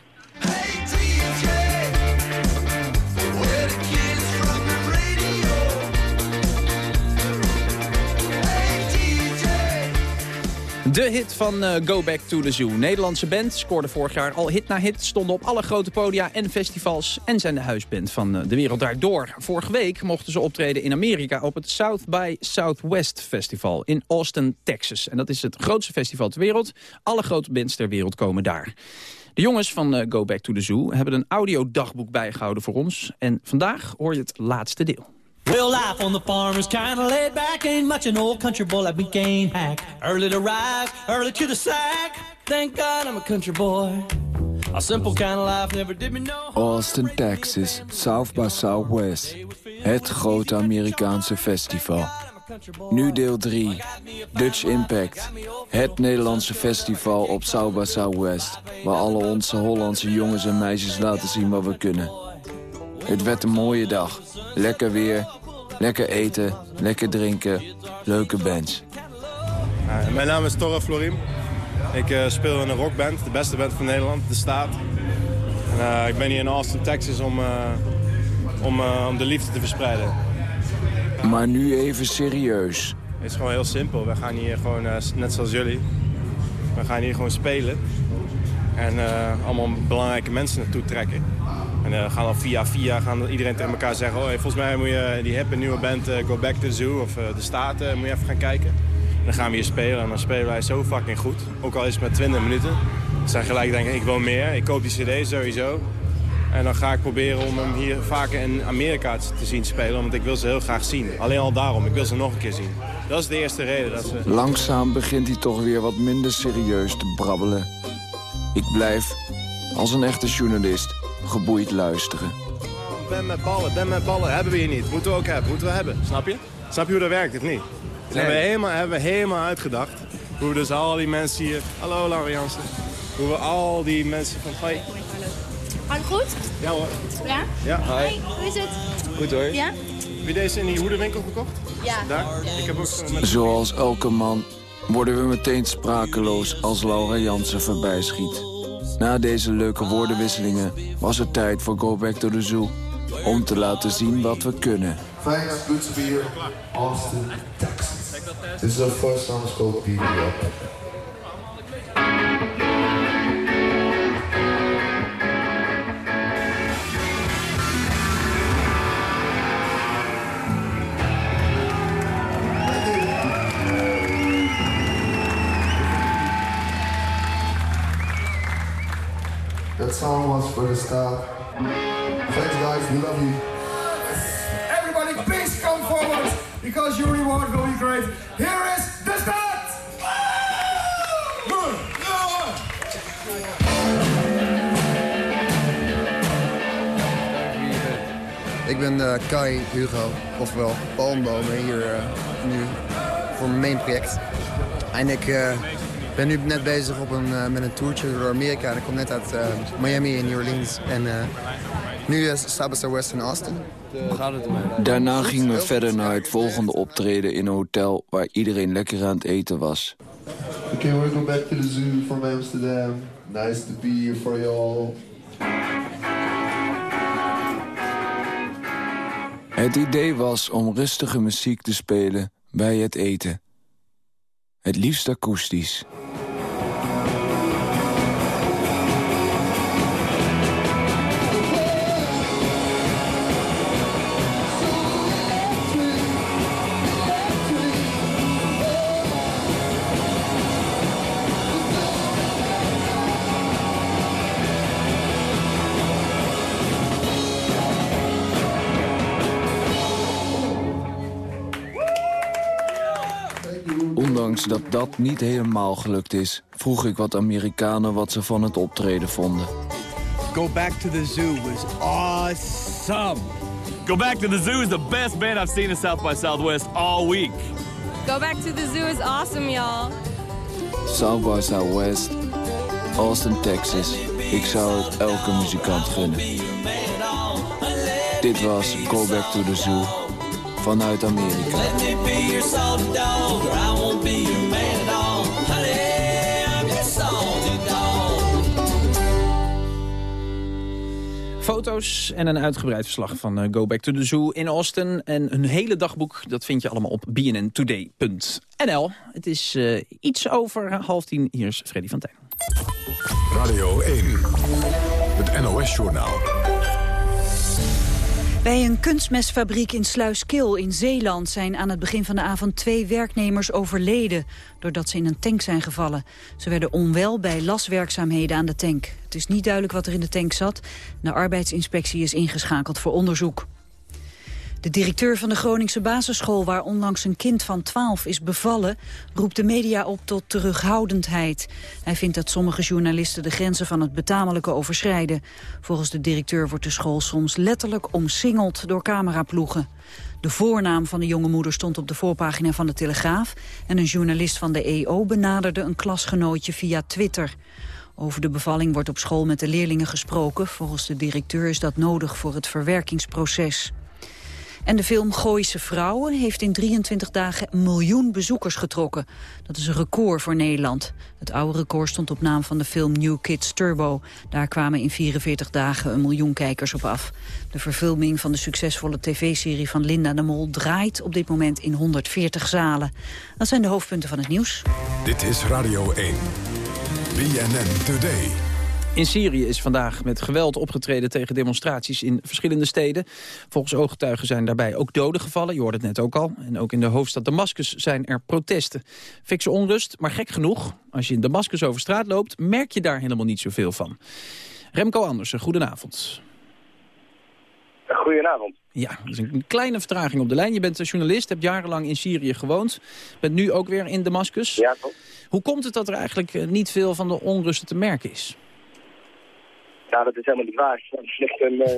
De hit van eh, Go Back to the Zoo. Nederlandse band scoorde vorig jaar al hit na hit. Stonden op alle grote podia en festivals. En zijn de huisband van eh, De Wereld Daardoor. Vorige week mochten ze optreden in Amerika op het South by Southwest Festival in Austin, Texas. En dat is het grootste festival ter wereld. Alle grote bands ter wereld komen daar. De jongens van eh, Go Back to the Zoo hebben een audiodagboek bijgehouden voor ons. En vandaag hoor je het laatste deel. Real life on the farm is kinda laid back. Ain't much an old country boy like me can't hack. Early to rise, early to the sack. Thank God I'm a country boy. A simple kind of life never did me no Austin, Texas, South by Southwest. Het grote Amerikaanse festival. Nu deel 3, Dutch Impact. Het Nederlandse festival op South by Southwest. Waar alle onze Hollandse jongens en meisjes laten zien wat we kunnen. Het werd een mooie dag. Lekker weer, lekker eten, lekker drinken, leuke bands. Uh, mijn naam is Torre Florim. Ik eh, speel in een rockband, de beste band van Nederland, De Staat. En, eh, ik ben hier in Austin, Texas om, eh, om, eh, om de liefde te verspreiden. Maar nu even serieus. Het is gewoon heel simpel. We gaan hier gewoon, eh, net zoals jullie, we gaan hier gewoon spelen. En eh, allemaal belangrijke mensen naartoe trekken. En eh, gaan dan via via gaan iedereen tegen elkaar zeggen... Oh, volgens mij moet je die hippe nieuwe band eh, Go Back to the Zoo of eh, De Staten... moet je even gaan kijken. En dan gaan we hier spelen en dan spelen wij zo fucking goed. Ook al is het maar 20 minuten. Dan zijn gelijk denken, ik wil meer. Ik koop die cd sowieso. En dan ga ik proberen om hem hier vaker in Amerika te zien spelen. Want ik wil ze heel graag zien. Alleen al daarom, ik wil ze nog een keer zien. Dat is de eerste reden. Dat ze... Langzaam begint hij toch weer wat minder serieus te brabbelen. Ik blijf Als een echte journalist, geboeid luisteren. Ben met ballen, ben met ballen. Hebben we hier niet. Moeten we ook hebben. Moeten we hebben. Snap je? Snap je hoe dat werkt of niet? Dat hebben, we helemaal, hebben we helemaal uitgedacht. Hoe we dus al die mensen hier... Hallo Laura Jansen. Hoe we al die mensen van... Hoi. Gaat het goed? Ja hoor. Ja? Ja. Hoi, hoe is het? Goed hoor. Ja? Heb je deze in die hoedenwinkel gekocht? Ja. Daar? Ik heb ook met... Zoals elke man worden we meteen sprakeloos als Laura Jansen voorbij schiet. Na deze leuke woordenwisselingen was het tijd voor Go Back to the Zoo. Om te laten zien wat we kunnen. It's good to be here. Austin, Texas. This is our first song, it's called. For the start. Thanks guys, we love you. Everybody, please come forward because your reward will be great. Here is the start! Ik ben eh, Kai Hugo, ofwel Palmbomen, hier eh, nu voor mijn main project. En ik eh, ben nu net bezig op een, eh, met een toertje door Amerika. Ik kom net uit eh, Miami en New Orleans. En eh, nu is by West in Austin. Hoe gaat het ermee? Daarna gingen we verder naar het volgende optreden in een hotel... waar iedereen lekker aan het eten was. Okay, we're going back to the zoo from Amsterdam. Nice to be here for y'all. Het idee was om rustige muziek te spelen bij het eten. Het liefst akoestisch. Ondanks dat dat niet helemaal gelukt is... vroeg ik wat Amerikanen wat ze van het optreden vonden. Go Back to the Zoo was awesome. Go Back to the Zoo is the best band I've seen in South by Southwest all week. Go back to the zoo is awesome, y'all. South by Southwest, Austin, Texas. Ik zou het elke muzikant gunnen. Dit was Go Back to the Zoo vanuit Amerika. Let me be your salty dog, or I won't be your man at all. Honey, I'm your salty dog. Foto's en een uitgebreid verslag van eh, Go Back to the Zoo in Austin. En een hele dagboek, dat vind je allemaal op bnntoday.nl. Het is eh, iets over half tien. Hier is Freddy van Tijn. Radio 1, het NOS-journaal. Bij een kunstmestfabriek in Sluiskil in Zeeland zijn aan het begin van de avond twee werknemers overleden doordat ze in een tank zijn gevallen. Ze werden onwel bij laswerkzaamheden aan de tank. Het is niet duidelijk wat er in de tank zat. De arbeidsinspectie is ingeschakeld voor onderzoek. De directeur van de Groningse basisschool, waar onlangs een kind van 12 is bevallen, roept de media op tot terughoudendheid. Hij vindt dat sommige journalisten de grenzen van het betamelijke overschrijden. Volgens de directeur wordt de school soms letterlijk omsingeld door cameraploegen. De voornaam van de jonge moeder stond op de voorpagina van de Telegraaf en een journalist van de EO benaderde een klasgenootje via Twitter. Over de bevalling wordt op school met de leerlingen gesproken. Volgens de directeur is dat nodig voor het verwerkingsproces. En de film Gooise Vrouwen heeft in 23 dagen een miljoen bezoekers getrokken. Dat is een record voor Nederland. Het oude record stond op naam van de film New Kids Turbo. Daar kwamen in 44 dagen een miljoen kijkers op af. De verfilming van de succesvolle tv-serie van Linda de Mol draait op dit moment in 140 zalen. Dat zijn de hoofdpunten van het nieuws. Dit is Radio 1. BNN Today. In Syrië is vandaag met geweld opgetreden tegen demonstraties in verschillende steden. Volgens ooggetuigen zijn daarbij ook doden gevallen, je hoorde het net ook al. En ook in de hoofdstad Damascus zijn er protesten. Fikse onrust, maar gek genoeg, als je in Damascus over straat loopt... merk je daar helemaal niet zoveel van. Remco Andersen, goedenavond. Goedenavond. Ja, er is een kleine vertraging op de lijn. Je bent een journalist, hebt jarenlang in Syrië gewoond. Bent nu ook weer in Damascus. Ja, toch? Hoe komt het dat er eigenlijk eh, niet veel van de onrust te merken is? Nou, dat is helemaal niet waar. Dat is echt een, eh,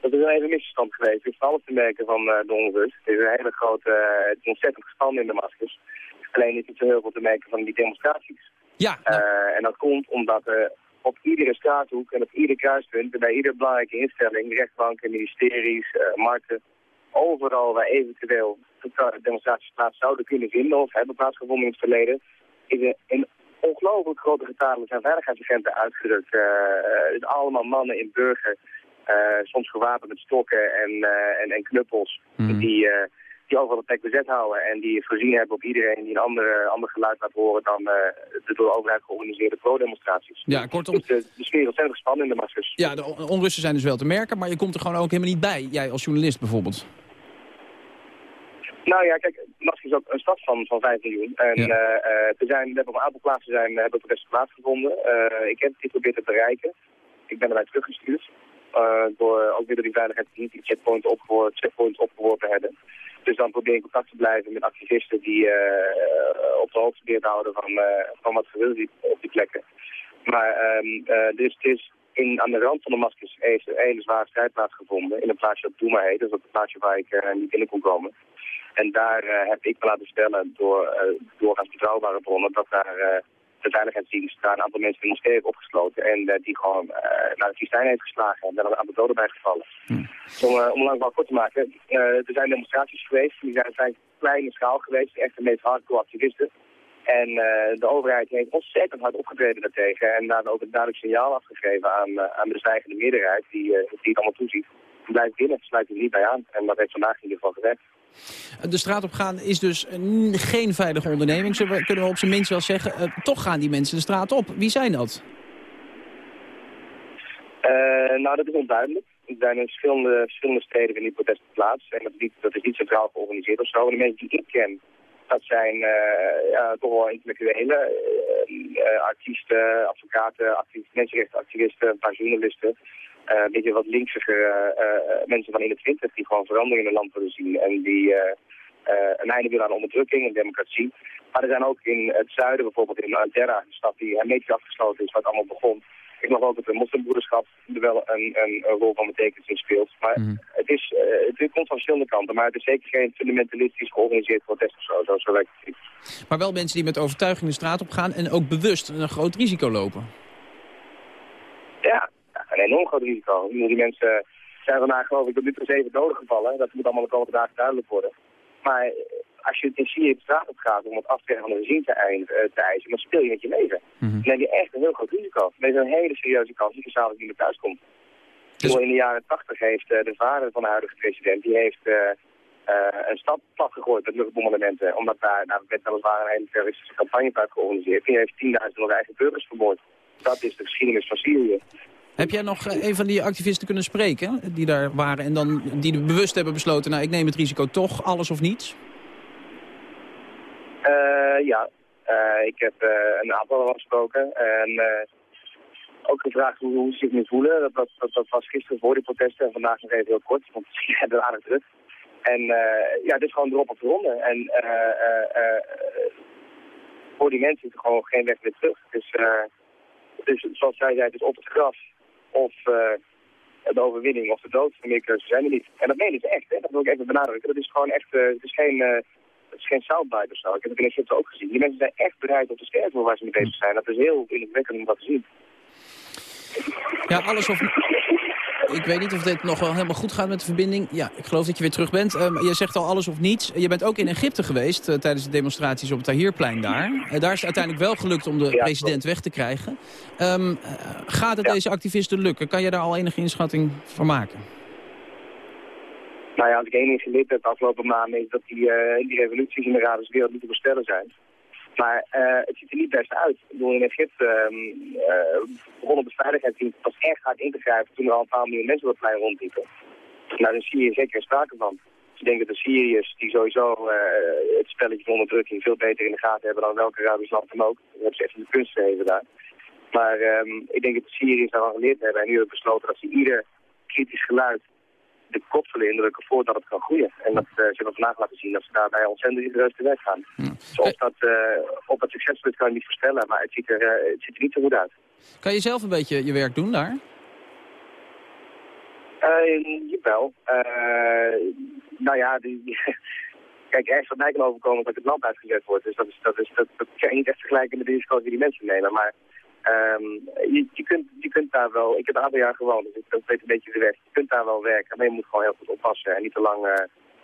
dat is een even misverstand geweest. Het is alles te merken van eh, de onrust. Het is een hele grote, eh, het is ontzettend gespannen in Damascus. Alleen is het zo heel veel te merken van die demonstraties. Ja. En dat komt omdat op iedere straathoek en op ieder kruispunt, bij iedere belangrijke instelling, rechtbanken, ministeries, markten, overal waar eventueel demonstraties plaats zouden kunnen vinden of hebben plaatsgevonden in het verleden, is er een ongelooflijk grote getalen zijn veiligheidsagenten uitgerukt. Eh, eh, dus allemaal mannen in burger, eh, soms gewapend met stokken en, en, en knuppels, die, eh, die overal de plek bezet houden en die voorzien hebben op iedereen die een ander, ander geluid laat horen dan de door de overheid georganiseerde pro-demonstraties. Ja, kortom... Dus de, de sfeer is ontzettend gespannen in Damascus. Ja, de on- onrusten zijn dus wel te merken, maar je komt er gewoon ook helemaal niet bij. Jij als journalist bijvoorbeeld. Nou ja, kijk, Damascus is ook een stad van, van 5 miljoen. En Ja. eh, eh, er zijn, we hebben op een aantal plaatsen zijn, hebben protesten plaatsgevonden. Eh, ik heb het geprobeerd te bereiken. Ik ben erbij teruggestuurd. eh, door ook weer door die veiligheidsdienst die checkpoints opgeworpen, checkpoints opgeworpen hebben. Dus dan probeer ik in contact te blijven met activisten die eh, op de hoogte probeert te houden van, eh, van wat gebeurt die, op die plekken. Maar ehm, eh, dus het is in, aan de rand van Damascus heeft een hele zware strijd plaatsgevonden. In een plaatsje dat Douma heet, dat is een plaatsje waar ik eh, niet binnen kon komen. En daar eh, heb ik me laten stellen door eh, doorgaans betrouwbare bronnen dat daar de veiligheidsdienst daar een aantal mensen in de moskee heeft opgesloten. En die gewoon naar de Filistijn heeft geslagen en daar een aantal doden bij gevallen. Om, eh, om een lang verhaal kort te maken, er zijn demonstraties geweest. Die zijn vrij kleine schaal geweest, echt de meest hardcore activisten. En eh, de overheid heeft ontzettend hard opgetreden daartegen. En daar ook een duidelijk signaal afgegeven aan, eh, aan de stijgende meerderheid die, eh, die het allemaal toeziet. Blijf binnen, sluit er niet bij aan. En dat heeft vandaag in ieder geval gewerkt. De straat op gaan is dus geen veilige onderneming, we, kunnen we op zijn minst wel zeggen. Toch gaan die mensen de straat op. Wie zijn dat? Nou, dat is onduidelijk. Er zijn in verschillende, verschillende steden in die protesten plaats. En dat is, niet, dat is niet centraal georganiseerd of zo. En de mensen die ik ken, dat zijn eh, ja, toch wel intellectuelen, eh, eh, artiesten, advocaten, activisten, mensenrechtenactivisten, een paar journalisten. Een beetje wat linksige eh, mensen van in de twintig die gewoon verandering in het land willen zien. En die een einde willen aan onderdrukking en democratie. Maar er zijn ook in het zuiden, bijvoorbeeld in Antera, een stad die hermetisch afgesloten is, het allemaal begon. Ik geloof ook dat de moslimbroederschap er wel een, een, een rol van betekenis in speelt. Maar het, is, eh, het komt van verschillende kanten, maar het is zeker geen fundamentalistisch georganiseerd protest of zo. Zo, zo het niet. Maar wel mensen die met overtuiging de straat op gaan en ook bewust een groot risico lopen. Ja, een enorm groot risico. Die mensen zijn vandaag geloof ik tot nu toe zeven doden gevallen. Dat moet allemaal de komende dagen duidelijk worden. Maar als je in Syrië de straat op gaat om het aftreden van een regime te, eind- eh, te eisen, dan speel je met je leven. Dan heb je echt een heel groot risico. Er is een hele serieuze kans dat je s'avonds niet meer thuis komt. Bedoel, In de jaren tachtig heeft eh, de vader van de huidige president, die heeft eh, eh, een stad plat gegooid met luchtbombardementen. Omdat daar, nou, werd weliswaar een hele terroristische campagne uit georganiseerd. Die heeft 10.000 eigen burgers vermoord. Dat is de geschiedenis van Syrië. Heb jij nog een van die activisten kunnen spreken die daar waren en dan die bewust hebben besloten, nou ik neem het risico toch, alles of niets? Eh, ja, Eh, ik heb eh, een aantal al gesproken. En ook gevraagd hoe, hoe ze zich nu voelen. Dat, dat, dat, was gisteren voor die protesten en vandaag nog even heel kort, want (laughs) ze hebben aardig druk. En ja, het is gewoon erop op de ronde. En voor die mensen is er gewoon geen weg meer terug. Dus, dus zoals zij zei, het op het gras of de overwinning of de dood. Meer keuzes zijn er niet. En dat menen ze echt, hè? dat wil ik even benadrukken. Dat is gewoon echt, het is geen... het is geen soundbite of zo. Ik heb het in Egypte ook gezien. Die mensen zijn echt bereid om te sterven voor waar ze mee bezig zijn. Dat is heel indrukwekkend om dat te zien. Ja, alles of... Ik weet niet of dit nog wel helemaal goed gaat met de verbinding. Ja, ik geloof dat je weer terug bent. Um, je zegt al alles of niets. Je bent ook in Egypte geweest eh, tijdens de demonstraties op het Tahrirplein daar. Eh, daar is het uiteindelijk wel gelukt om de Ja, president weg te krijgen. Eh, gaat het deze activisten lukken? Kan je daar al enige inschatting van maken? Nou ja, als ik één ding geleerd heb de afgelopen maanden is dat die, eh, die revoluties in de Arabische wereld niet te voorspellen zijn. Maar eh, het ziet er niet best uit. Ik bedoel, in Egypte um, begon de veiligheidsdienst pas echt hard in te grijpen toen er al een paar miljoen mensen op het plein rondliepen. Nou, in Syrië zeker sprake van. Dus ik denk dat de Syriërs, die sowieso het spelletje van onderdrukking veel beter in de gaten hebben dan welke Arabisch land dan ook. Dat hebben ze echt de kunst gegeven daar. Maar ehm, ik denk dat de Syriërs daarvan geleerd hebben en nu hebben besloten dat ze ieder kritisch geluid de kop zullen indrukken voordat het kan groeien. En dat eh, ze hebben vandaag laten zien dat ze daarbij ontzettend rigoureus te werk gaan. Dus of dat, eh of dat succesvol is kan je niet voorspellen, maar het ziet, er, eh, het ziet er niet zo goed uit. Kan je zelf een beetje je werk doen daar? Uh, jawel. Uh, nou ja, die, (laughs) kijk, ergens wat mij kan overkomen dat het land uitgezet wordt. Dus dat, is, dat, is, dat, dat kan je niet echt vergelijken met de risico's die die mensen nemen. Maar um, je, je, kunt, je kunt daar wel, ik heb een aantal jaar gewoond, dus ik weet een beetje de weg. Je kunt daar wel werken, maar je moet gewoon heel goed oppassen en niet te lang uh,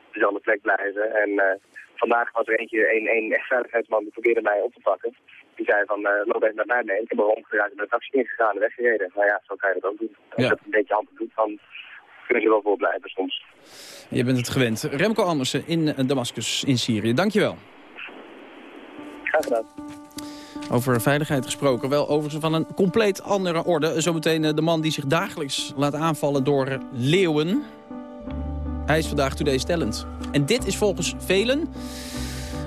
op dezelfde plek blijven. En uh, vandaag was er eentje, een, een echt veiligheidsman, die probeerde mij op te pakken. Die zei van, uh, loop even met mij mee. Ik heb er omgedraaid en de taxi ingegaan en weggereden. Nou ja, zo kan je dat ook doen. Als Ja. je dat een beetje hand doet, dan kunnen ze wel voor blijven soms. Je bent het gewend. Remco Andersen in eh, Damascus in Syrië. Dankjewel. Graag gedaan. Over veiligheid gesproken. Wel overigens van een compleet andere orde. Zometeen eh, de man die zich dagelijks laat aanvallen door leeuwen. Hij is vandaag Today's Talent. En dit is volgens velen,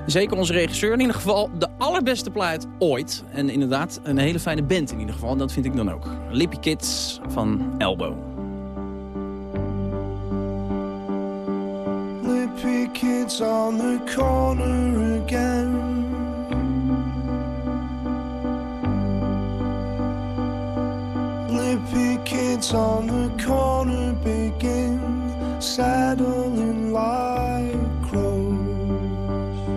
zeker onze regisseur in ieder geval... de allerbeste plaat ooit. En inderdaad een hele fijne band in ieder geval. En dat vind ik dan ook. Lippy Kids van Elbow. Lippy kids on the corner again. Lippy kids on the corner begin saddling like crows.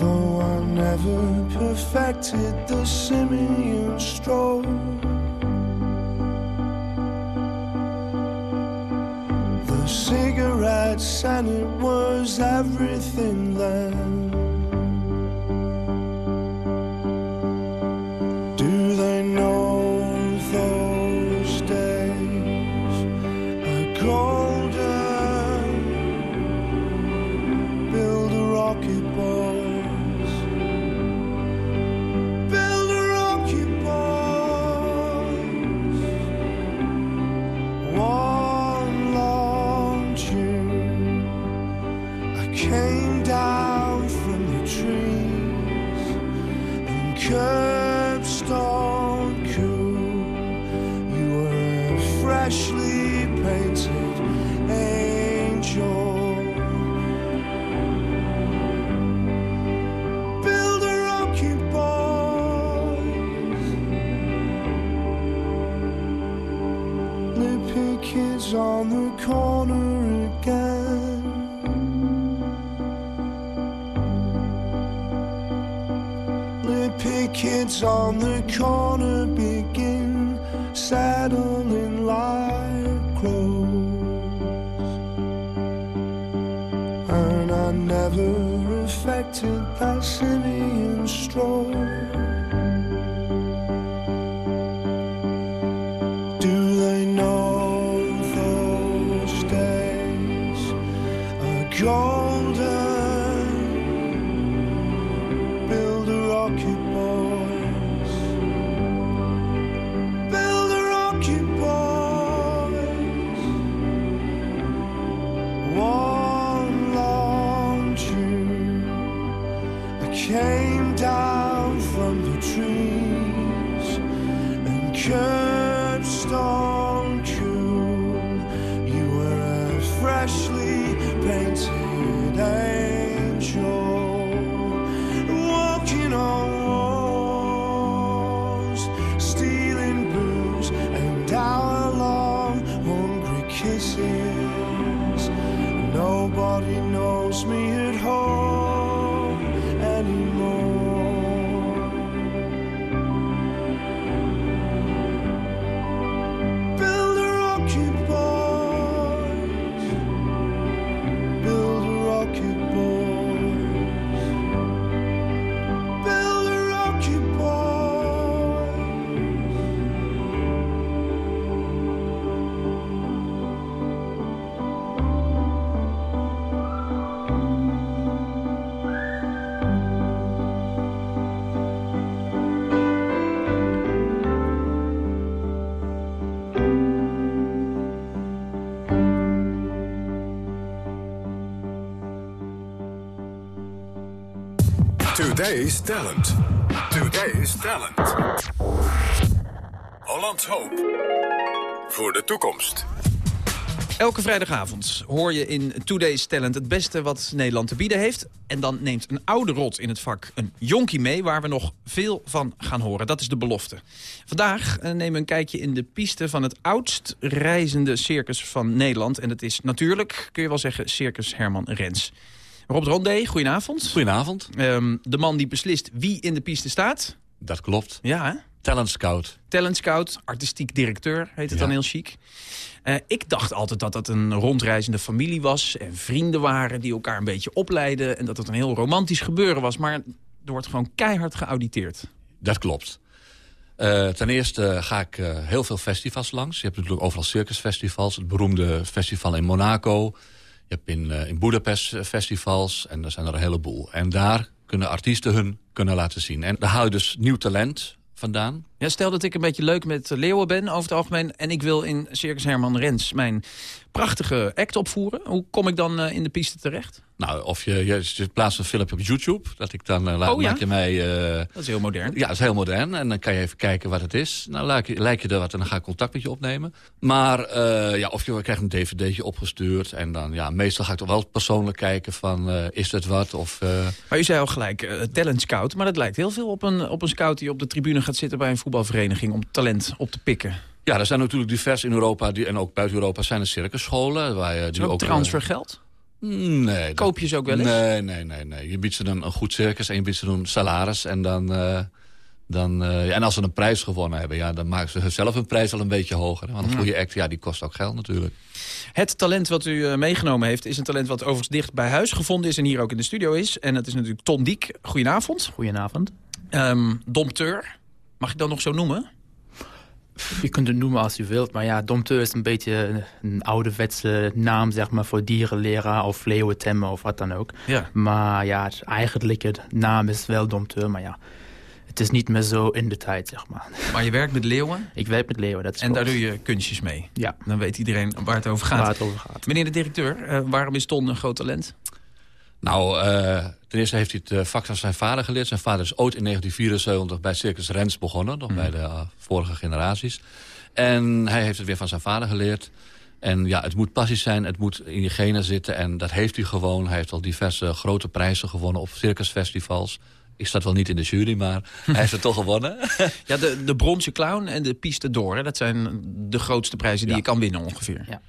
Though I never perfected the simian stroll. The cigarettes and it was everything then. I know. On the corner begin saddling like crows. And I never affected that simian Today's Talent. Today's Talent. Hollands hoop. Voor de toekomst. Elke vrijdagavond hoor je in Today's Talent het beste wat Nederland te bieden heeft. En dan neemt een oude rot in het vak een jonkie mee... waar we nog veel van gaan horen. Dat is de belofte. Vandaag eh, nemen we een kijkje in de piste van het oudst reizende circus van Nederland. En dat is natuurlijk, kun je wel zeggen, Circus Herman Rens. Rob Rondé, goedenavond. Goedenavond. Ehm, de man die beslist wie in de piste staat. Dat klopt. Ja, hè? Talent Scout. Talent Scout, artistiek directeur, heet het Ja. dan heel chic. Eh, ik dacht altijd dat dat een rondreizende familie was... en vrienden waren die elkaar een beetje opleiden... en dat het een heel romantisch gebeuren was. Maar er wordt gewoon keihard geauditeerd. Dat klopt. Eh, ten eerste ga ik eh, heel veel festivals langs. Je hebt natuurlijk overal circusfestivals. Het beroemde festival in Monaco. Je hebt in, eh, in Budapest eh, festivals. En er zijn er een heleboel. En daar kunnen artiesten hun kunnen laten zien. En daar haal je dus nieuw talent vandaan. Ja, stel dat ik een beetje leuk met leeuwen ben over het algemeen... en ik wil in Circus Herman Rens mijn prachtige act opvoeren. Hoe kom ik dan eh, in de piste terecht? Nou, of je, je, je plaatst een filmpje op YouTube. Dat ik dan eh, laat, Oh, ja? maak je mij... eh, Dat is heel modern. Ja, dat is heel modern. En dan kan je even kijken wat het is. Nou, lijk je, lijk je er wat en dan ga ik contact met je opnemen. Maar ja, of je krijgt een dvd'tje opgestuurd. En dan, ja, meestal ga ik toch wel persoonlijk kijken van, is het wat? Of, Maar u zei al gelijk, talent scout. Maar dat lijkt heel veel op een, op een scout die op de tribune gaat zitten... bij een voetbalvereniging om talent op te pikken. ja, er zijn natuurlijk divers in Europa die, en ook buiten Europa zijn er circusscholen. Waar je Is die ook ook, eh, transfergeld? Nee. dat- Koop je ze ook wel eens? Nee, nee, nee. nee. Je biedt ze dan een goed circus en je biedt ze een salaris. En, dan, eh, dan, eh, en als ze een prijs gewonnen hebben, ja, dan maken ze zelf hun prijs al een beetje hoger. hè. Want een Ja. goede act, ja, die kost ook geld natuurlijk. Het talent wat u meegenomen heeft... is een talent wat overigens dicht bij huis gevonden is... en hier ook in de studio is. En dat is natuurlijk Ton Diek. Goedenavond. Goedenavond. Ehm dompteur. Mag ik dat nog zo noemen? Je kunt het noemen als je wilt, maar ja, domteur is een beetje een ouderwetse naam, zeg maar, voor dierenleraar of leeuwentemmen of wat dan ook. Ja. Maar ja, het eigenlijke naam is wel domteur, maar ja, het is niet meer zo in de tijd, zeg maar. Maar je werkt met leeuwen? Ik werk met leeuwen, dat is En daar doe je kunstjes mee? Ja. Dan weet iedereen waar het over gaat. Waar het over gaat. Meneer de directeur, eh, waarom is Ton een groot talent? Nou, eh, ten eerste heeft hij het eh, vak van zijn vader geleerd. Zijn vader is ooit in 1974 bij Circus Rens begonnen. Nog bij de eh, vorige generaties. En hij heeft het weer van zijn vader geleerd. En ja, het moet passie zijn, het moet in je genen zitten. En dat heeft hij gewoon. Hij heeft al diverse grote prijzen gewonnen op circusfestivals. Ik zat wel niet in de jury, maar (laughs) hij heeft het toch gewonnen. Ja, de, de bronzen clown en de piste door. hè, Dat zijn de grootste prijzen die je kan winnen ongeveer. Ja.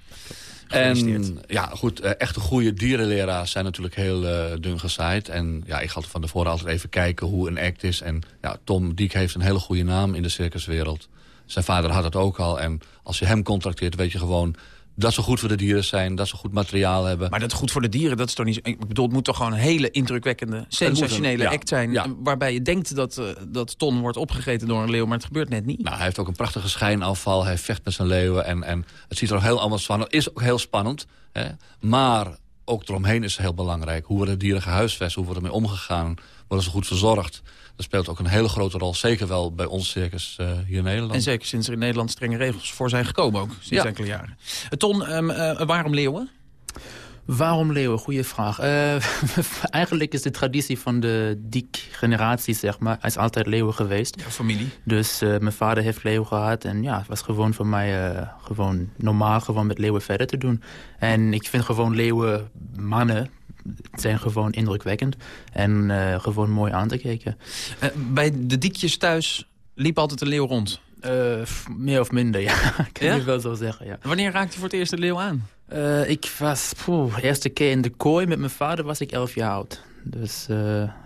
En ja, goed, eh, echte goede dierenleraars zijn natuurlijk heel eh, dun gezaaid. En ja, ik ga van tevoren altijd even kijken hoe een act is. En ja, Tom Diek heeft een hele goede naam in de circuswereld. Zijn vader had het ook al. En als je hem contracteert, weet je gewoon dat ze goed voor de dieren zijn. Dat ze goed materiaal hebben. Maar dat goed voor de dieren, dat is toch niet... zo- Ik bedoel, het moet toch gewoon een hele indrukwekkende, sensationele ja, act zijn... ja. waarbij je denkt dat, eh, dat Ton wordt opgegeten door een leeuw, maar het gebeurt net niet. Nou, hij heeft ook een prachtige schijnafval. Hij vecht met zijn leeuwen. En, en het ziet er ook heel allemaal spannend. Het is ook heel spannend. Hè? Maar ook eromheen is heel belangrijk. Hoe worden dieren gehuisvest? Hoe wordt ermee omgegaan? Worden ze goed verzorgd? Dat speelt ook een hele grote rol. Zeker wel bij ons circus eh, hier in Nederland. En zeker sinds er in Nederland strenge regels voor zijn gekomen ook, sinds Ja. enkele jaren. Eh, Ton, ehm, eh, waarom leeuwen? Waarom leeuwen? Goeie vraag. Eh, (laughs) eigenlijk is de traditie van de Diek-generatie, zeg maar, hij is altijd leeuwen geweest. Ja, familie. Dus eh, mijn vader heeft leeuwen gehad en ja, het was gewoon voor mij eh, gewoon normaal gewoon met leeuwen verder te doen. En ik vind gewoon leeuwen, mannen, zijn gewoon indrukwekkend en eh, gewoon mooi aan te kijken. Eh, bij de diekjes thuis liep altijd een leeuw rond. Eh, meer of minder, (laughs) ja. kan Ja? je wel zo zeggen, ja. Wanneer raakte je voor het eerst de leeuw aan? Ik was, poeh, de eerste keer in de kooi met mijn vader was ik elf jaar oud. Dus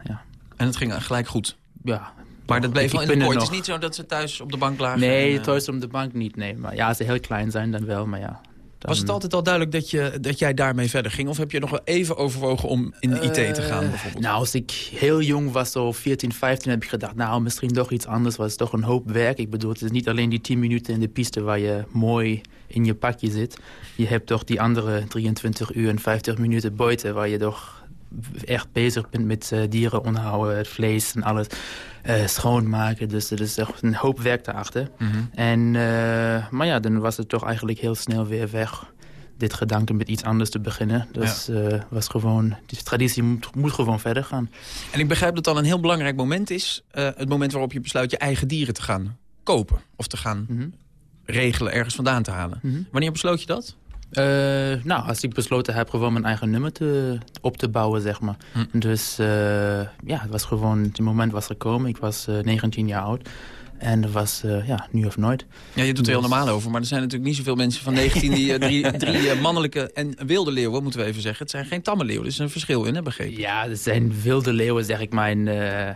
ja. En het ging gelijk goed? Ja. Maar dat bleef Ik- wel in de kooi. Het is niet zo dat ze thuis op de bank lagen? Nee, en, thuis op de bank niet, nee. Maar ja, als ze heel klein zijn, dan wel, maar ja. Dan- Was het altijd al duidelijk dat, je, dat jij daarmee verder ging? Of heb je nog wel even overwogen om in de IT te gaan Eh, bijvoorbeeld? Nou, als ik heel jong was, zo 14, 15, heb ik gedacht... nou, misschien toch iets anders. was toch een hoop werk. Ik bedoel, het is niet alleen die 10 minuten in de piste... waar je mooi in je pakje zit. Je hebt toch die andere 23 uur en 50 minuten buiten... waar je toch echt bezig bent met eh, dieren onderhouden, het vlees en alles eh, schoonmaken. Dus er is echt een hoop werk daarachter. Mhm. En, eh, maar ja, dan was het toch eigenlijk heel snel weer weg. Dit gedanke met iets anders te beginnen. Dus was gewoon, die traditie moet, moet gewoon verder gaan. En ik begrijp dat dan een heel belangrijk moment is... het moment waarop je besluit je eigen dieren te gaan kopen. Of te gaan regelen, ergens vandaan te halen. Mhm. Wanneer besloot je dat? Eh, nou, als ik besloten heb gewoon mijn eigen nummer te, op te bouwen, zeg maar. Dus eh, ja, het was gewoon, het moment was gekomen. Ik was eh, 19 jaar oud. En dat was, eh, ja, nu of nooit. Ja, je doet er heel Dus- normaal over, maar er zijn natuurlijk niet zoveel mensen van 19... die eh, drie, (laughs) drie eh, mannelijke en wilde leeuwen, moeten we even zeggen. Het zijn geen tamme leeuwen, er is een verschil in, hè, begrepen? Ja, het zijn wilde leeuwen, zeg ik maar. Eh,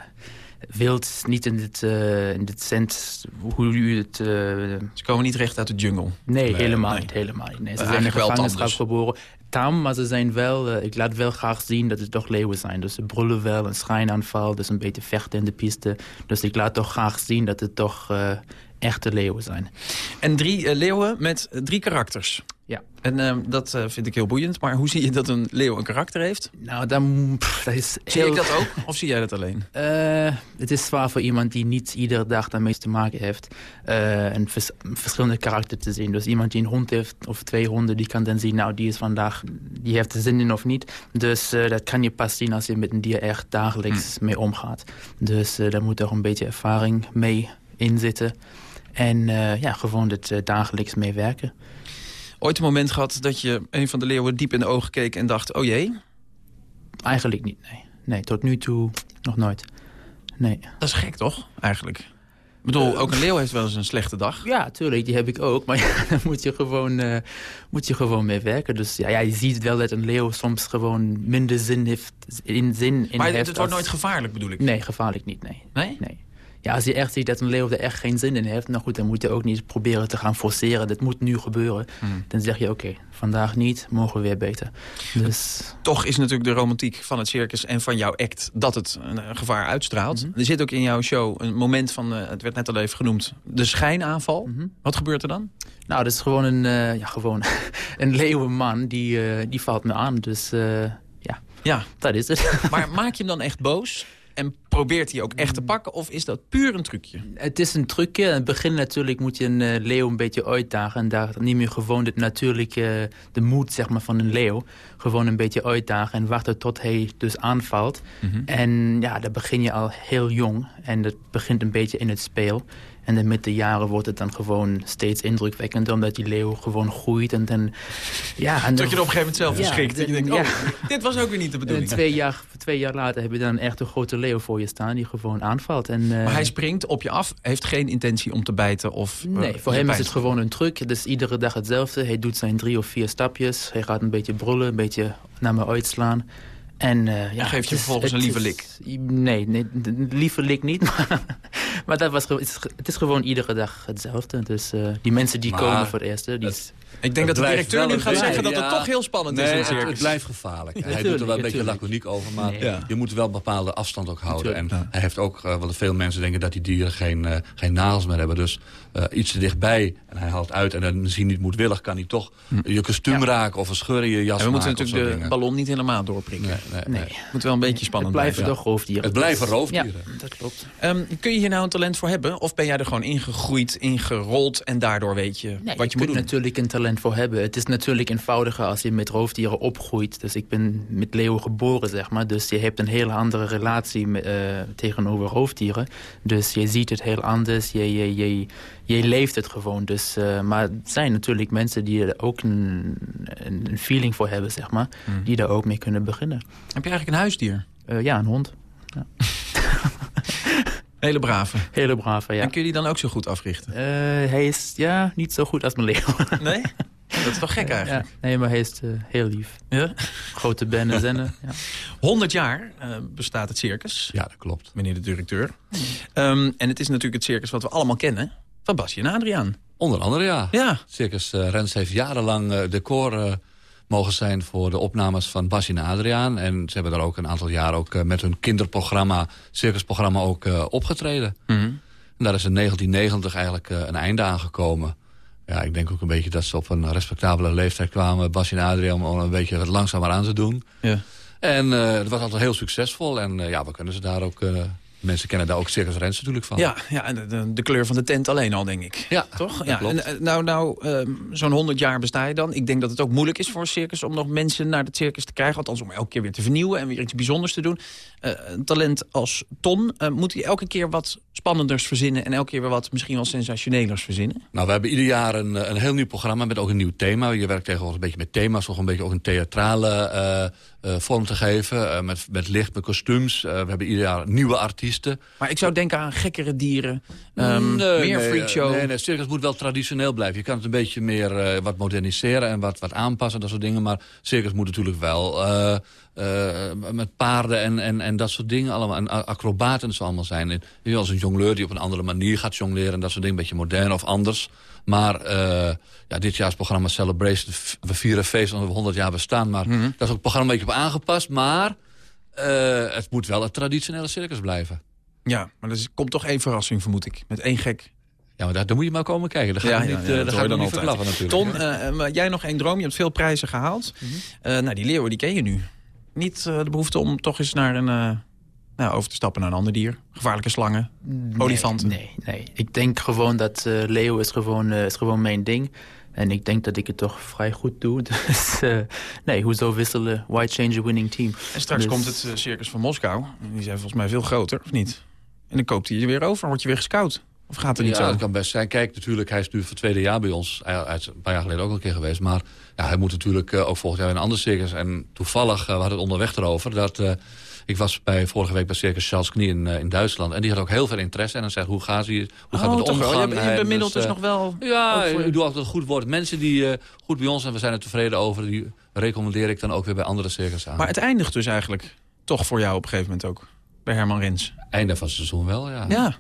wild niet in dit, eh, in dit sens hoe u het... Ze komen niet recht uit de jungle. Nee, Nee, helemaal nee. niet. Helemaal niet. Nee, ze zijn in gevangenschap dus. geboren. Tam, maar ze zijn wel... eh, ik laat wel graag zien dat het toch leeuwen zijn. Dus ze brullen wel, een schijnaanval, dus een beetje vechten in de piste. Dus ik laat toch graag zien dat het toch eh, echte leeuwen zijn. En drie eh, leeuwen met eh, drie karakters. Ja. En eh, dat eh, vind ik heel boeiend. Maar hoe zie je dat een leeuw een karakter heeft? Nou, dan, (laughs) pff, dat is Zie ik dat ook? Of zie jij dat alleen? (laughs) Eh, het is zwaar voor iemand die niet iedere dag daarmee te maken heeft. eh, een vers- verschillende karakter te zien. Dus iemand die een hond heeft of twee honden, die kan dan zien, nou die is vandaag, die heeft er zin in of niet. Dus eh, dat kan je pas zien als je met een dier echt dagelijks mee omgaat. Dus eh, daar moet toch een beetje ervaring mee in zitten. En eh, ja, gewoon het eh, dagelijks mee werken. Ooit een moment gehad dat je een van de leeuwen diep in de ogen keek en dacht... oh jee? Eigenlijk niet, nee. Nee, tot nu toe nog nooit. Nee. Dat is gek, toch? Eigenlijk. Ik bedoel, ook een leeuw heeft wel eens een slechte dag. Ja, tuurlijk, die heb ik ook. Maar (laughs) ja, daar moet je gewoon, eh, moet je gewoon mee werken. Dus ja, ja, je ziet wel dat een leeuw soms gewoon minder zin heeft. In, zin in Maar het, wordt als- nooit gevaarlijk, bedoel ik. Nee, gevaarlijk niet, nee. Nee? Nee. Ja, als je echt ziet dat een leeuw er echt geen zin in heeft... nou goed, dan moet je ook niet proberen te gaan forceren. Dat moet nu gebeuren. Hmm. Dan zeg je, oké, vandaag niet, morgen weer beter. Dus Toch is natuurlijk de romantiek van het circus en van jouw act... dat het een eh, gevaar uitstraalt. Mhm. Er zit ook in jouw show een moment van, eh, het werd net al even genoemd... de schijnaanval. Wat gebeurt er dan? nou, dat is gewoon een, eh, ja, gewoon (laughs) een leeuwenman die, die valt me aan. Dus ja, Ja. dat is het. Maar maak je hem dan echt boos? En probeert hij ook echt te pakken? Of is dat puur een trucje? Het is een trucje. In het begin natuurlijk moet je een eh, leeuw een beetje uitdagen. En daar neem je gewoon het natuurlijke, de moed zeg maar, van een leeuw. Gewoon een beetje uitdagen en wachten tot hij dus aanvalt. En ja, daar begin je al heel jong. En dat begint een beetje in het speel. En dan met de jaren wordt het dan gewoon steeds indrukwekkender. Omdat die leeuw gewoon groeit. En dan, ja, en Dat je er op een gegeven moment zelf Ja, verschrikt. dat je denkt, ja. oh, dit was ook weer niet de En bedoeling. twee jaar, twee jaar later heb je dan echt een grote leeuw voor je staan. Die gewoon aanvalt. En, eh, Maar hij springt op je af, heeft geen intentie om te bijten of... eh, Nee, voor hem is het gewoon een truc. Het is iedere dag hetzelfde. Hij doet zijn drie of vier stapjes. Hij gaat een beetje brullen, een beetje naar me uitslaan. En, eh, ja, geeft je is- vervolgens een lieve is- Nee, nee, een lieve lik niet. (laughs) Maar, maar dat was, het, is, het is gewoon iedere dag hetzelfde. Dus eh, die mensen die Maar komen voor het eerste... Die, Ik denk dat de directeur nu gaat zeggen dat het ja. toch heel spannend is Nee, het, blijft gevaarlijk. Ja, hij doet er wel een beetje laconiek over, maar Ja. je moet wel een bepaalde afstand ook houden. En hij heeft ook, uh, want veel mensen denken dat die dieren geen, uh, geen nagels meer hebben. Dus uh, iets te dichtbij en hij haalt uit en dan misschien niet moedwillig kan hij toch je kostuum raken of een scheur in je jas En we moeten natuurlijk de dingen. ballon niet helemaal doorprikken. Nee, nee, nee. Het moet wel een beetje spannend het blijven blijven. toch roofdieren. Het blijven roofdieren. Ja, dat klopt. Ehm, kun je hier nou een talent voor hebben? Of ben jij er gewoon ingegroeid, ingerold en daardoor weet je Nee, wat je je moet kunt doen? natuurlijk een talent voor hebben. Het is natuurlijk eenvoudiger als je met roofdieren opgroeit. Dus ik ben met leeuwen geboren, zeg maar. Dus je hebt een hele andere relatie met, eh, tegenover roofdieren. Dus je ziet het heel anders. Je, je, je, je leeft het gewoon. Dus, eh, maar er zijn natuurlijk mensen die er ook een, een feeling voor hebben, zeg maar. Hmm. Die daar ook mee kunnen beginnen. Heb je eigenlijk een huisdier? Eh, ja, een hond. Ja. (laughs) Hele brave. Hele brave, ja. En kun je die dan ook zo goed africhten? Eh, hij is ja, niet zo goed als mijn leeuw. (laughs) Nee? Dat is toch gek eigenlijk? Ja, nee, maar hij is heel lief. Ja? Grote ben en (laughs) zennen. Ja. 100 jaar bestaat het circus. Ja, dat klopt. Meneer de directeur. Ehm, en het is natuurlijk het circus wat we allemaal kennen. Van Basje en Adriaan. Onder andere, ja. Ja. Circus uh, Rens heeft jarenlang uh, decor uh, mogen zijn voor de opnames van Basje en Adriaan. En ze hebben daar ook een aantal jaar ook met hun kinderprogramma, circusprogramma ook opgetreden. Mm -hmm. En daar is in 1990 eigenlijk een einde aangekomen. Ja, ik denk ook een beetje dat ze op een respectabele leeftijd kwamen. Basje en Adriaan om een beetje langzamer aan te doen. Ja. En het was altijd heel succesvol. En ja, we kunnen ze daar ook... Mensen kennen daar ook Circus Rens natuurlijk van. Ja, ja en de, de, de, kleur van de tent alleen al, denk ik. Ja, toch? Ja. En, nou, nou um, zo'n 100 jaar besta je dan. Ik denk dat het ook moeilijk is voor een circus om nog mensen naar het circus te krijgen. Althans, om elke keer weer te vernieuwen en weer iets bijzonders te doen. Uh, een talent als Ton, uh, moet hij elke keer wat spannenders verzinnen... en elke keer weer wat misschien wel sensationelers verzinnen? Nou, we hebben ieder jaar een, eh, een heel nieuw programma met ook een nieuw thema. Je werkt tegenwoordig een beetje met thema's, nog een beetje ook een theatrale eh, eh, vorm te geven. met, met licht, met kostuums. We hebben ieder jaar nieuwe artiesten. Maar ik zou denken aan gekkere dieren, Nee, meer nee, freakshow. Nee, nee, circus moet wel traditioneel blijven. Je kan het een beetje meer wat moderniseren en wat, wat aanpassen, dat soort dingen. Maar circus moet natuurlijk wel met paarden en, en, en dat soort dingen allemaal. En acrobaten zal allemaal zijn. Als een jongleur die op een andere manier gaat jongleren... en dat soort dingen, een beetje modern of anders. Maar eh, ja, dit jaar is het programma Celebration. We vieren feest omdat we 100 jaar bestaan. Maar Mhm. daar is ook het programma een beetje op aangepast. Maar eh, het moet wel het traditionele circus blijven. Ja, maar er komt toch één verrassing, vermoed ik. Met één gek. Ja, maar daar, daar moet je maar komen kijken. Dat ga Ja, ik ja, niet, ja, eh, dat dat ga je ik niet dan altijd. verklappen natuurlijk. Ton, eh, maar jij nog één droom. Je hebt veel prijzen gehaald. Eh, nou, die leeuwen, die ken je nu. Niet eh, de behoefte om toch eens naar een, eh, nou, over te stappen naar een ander dier. Gevaarlijke slangen, olifanten. Nee, nee. Ik denk gewoon dat eh Leo is gewoon, eh, is gewoon mijn ding. En ik denk dat ik het toch vrij goed doe. (laughs) Dus eh, nee, hoezo wisselen? Why change a winning team? En straks Dus- komt het circus van Moskou. Die zijn volgens mij veel groter, of niet? En dan koopt hij je weer over, word je weer gescout. Of gaat het niet ja, zo? dat kan best zijn. Kijk, natuurlijk, hij is nu voor het tweede jaar bij ons. Hij, is een paar jaar geleden ook al een keer geweest. Maar ja, hij moet natuurlijk eh, ook volgend jaar in een ander circus. En toevallig, we hadden het onderweg erover... dat eh, ik was bij, vorige week bij Circus Charles Knie in, eh, in Duitsland. En die had ook heel veel interesse. En dan zegt, hoe gaat hij? Hoe gaat Oh, het wel. Je omgang? hebt- je bemiddelt dus eh, nog wel Ja, voor- ik doe altijd een goed woord. Mensen die eh, goed bij ons zijn, we zijn er tevreden over... die recommandeer ik dan ook weer bij andere circus aan. Maar het eindigt dus eigenlijk toch voor jou op een gegeven moment ook. Bij Herman Rins. Einde van het seizoen wel, ja. Ja.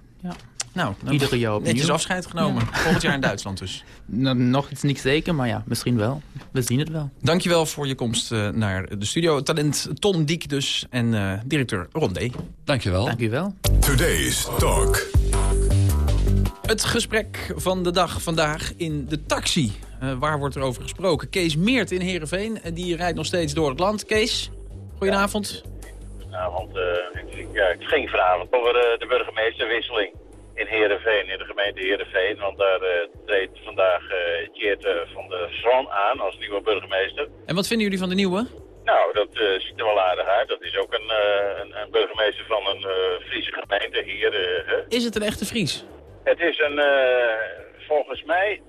Nou, dan Iedere jaar opnieuw. Netjes afscheid genomen. Volgend jaar in Duitsland dus. (laughs) Nou, nog iets niet zeker, maar ja, misschien wel. We zien het wel. Dankjewel voor je komst eh, naar de studio. Talent Ton Diek dus en eh, directeur Rondé. Dankjewel. Dankjewel. Today's Talk. Het gesprek van de dag vandaag in de taxi. Eh, waar wordt er over gesproken? Kees Meert in Heerenveen. Die rijdt nog steeds door het land. Kees, goedenavond. Eh, ik, ja, het ging vanavond over de burgemeesterwisseling in Heerenveen, in de gemeente Heerenveen. Want daar eh, treedt vandaag Tjeerd van der Zwan aan als nieuwe burgemeester. En wat vinden jullie van de nieuwe? Nou, dat eh, ziet er wel aardig uit. Dat is ook een, eh, een, een burgemeester van een eh, Friese gemeente hier. eh. Is het een echte Fries? Het is een, eh, volgens mij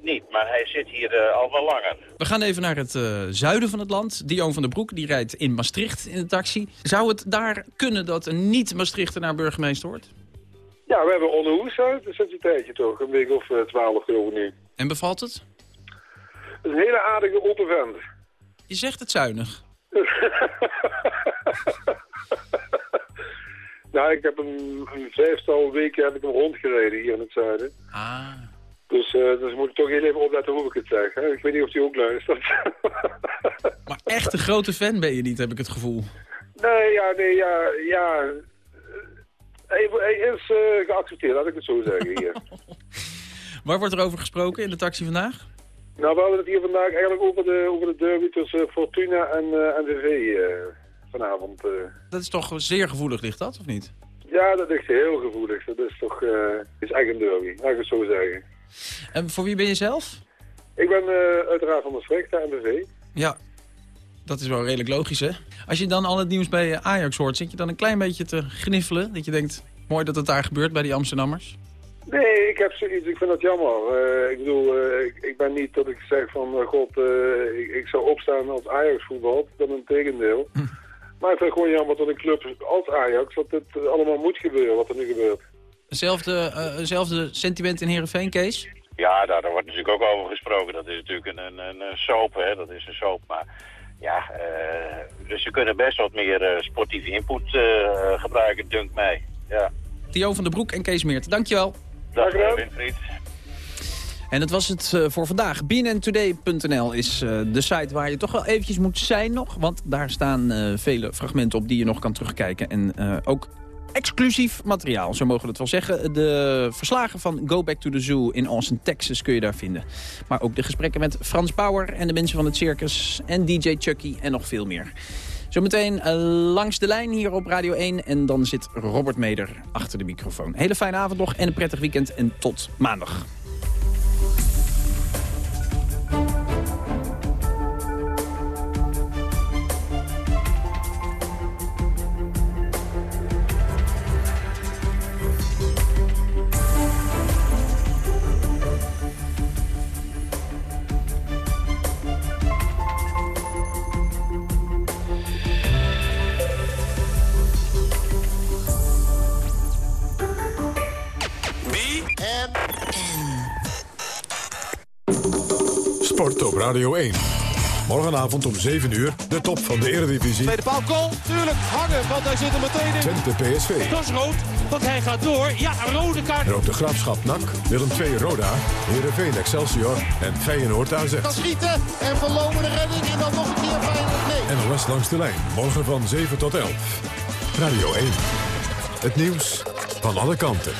niet, maar hij zit hier eh, al wel langer. We gaan even naar het eh, zuiden van het land. Dion van der Broek die rijdt in Maastricht in de taxi. Zou het daar kunnen dat een niet-Maastrichter naar burgemeester wordt? Ja, we hebben Onne Hoes uit. Dat is een tijdje toch. Een week of eh, twaalf geloof ik nu. En bevalt het? Het is een hele aardige open vent. Je zegt het zuinig. (laughs) nou, ik heb een, een vijftal weken heb ik hem rondgereden hier in het zuiden. Ah. Dus, eh dus moet ik toch heel even opletten hoe ik het zeg. Hè? Ik weet niet of hij ook luistert. (laughs) Maar echt een grote fan ben je niet, heb ik het gevoel. nee, ja, nee, ja, ja. Eh, is eh, geaccepteerd, laat ik het zo zeggen hier. (laughs) Waar wordt er over gesproken in de taxi vandaag? nou, we hadden het hier vandaag eigenlijk over de, over de derby tussen Fortuna en eh NVV eh, vanavond. eh. Dat is toch zeer gevoelig, ligt dat, of niet? Ja, dat ligt heel gevoelig. Dat is toch eh, is echt een derby, laat ik het zo zeggen. En voor wie ben je zelf? Ik ben eh, uiteraard van Maastricht, de NVV. Ja, dat is wel redelijk logisch, hè? Als je dan al het nieuws bij Ajax hoort, zit je dan een klein beetje te gniffelen? Dat je denkt, mooi dat het daar gebeurt bij die Amsterdammers? Nee, ik heb zoiets, ik vind dat jammer. Eh, ik bedoel, eh, ik, ik ben niet dat ik zeg van, eh, god, eh, ik, ik zou opstaan als Ajax voetbalt. Dat is een tegendeel. Maar ik vind het gewoon jammer dat een club als Ajax, dat het allemaal moet gebeuren, wat er nu gebeurt. Hetzelfde, hetzelfde sentiment in Heerenveen, Kees? Ja, daar, daar wordt natuurlijk ook over gesproken. Dat is natuurlijk een, een, een, een soap, hè. Dat is een soap, maar... Ja, eh, dus ze kunnen best wat meer eh, sportieve input eh, gebruiken, dunkt mij. Ja. Theo van der Broek en Kees Meert, dankjewel. Dag, eh, Winfried. En dat was het eh, voor vandaag. bnntoday.nl is eh, de site waar je toch wel eventjes moet zijn nog. Want daar staan eh, vele fragmenten op die je nog kan terugkijken. En eh, ook exclusief materiaal, zo mogen we het wel zeggen. De verslagen van Go Back to the Zoo in Austin, Texas kun je daar vinden. Maar ook de gesprekken met Frans Bauer en de mensen van het circus... en DJ Chucky en nog veel meer. Zometeen eh, langs de lijn hier op Radio 1. En dan zit Robert Meder achter de microfoon. Hele fijne avond nog en een prettig weekend. En tot maandag. Sport op Radio 1. Morgenavond om 7 uur de top van de Eredivisie. Tweede paal, goal, tuurlijk, hangen, want hij zit er meteen in. de PSV. Dat rood, want hij gaat door. Ja, rode kaart. En ook de Graafschap NAC, Willem 2 Roda, Heerenveen Excelsior en Feyenoord AZ. Kan schieten en verlopen de redding en dan nog een keer Feyenoord mee. En NOS langs de lijn, morgen van 7 tot 11. Radio 1, het nieuws van alle kanten.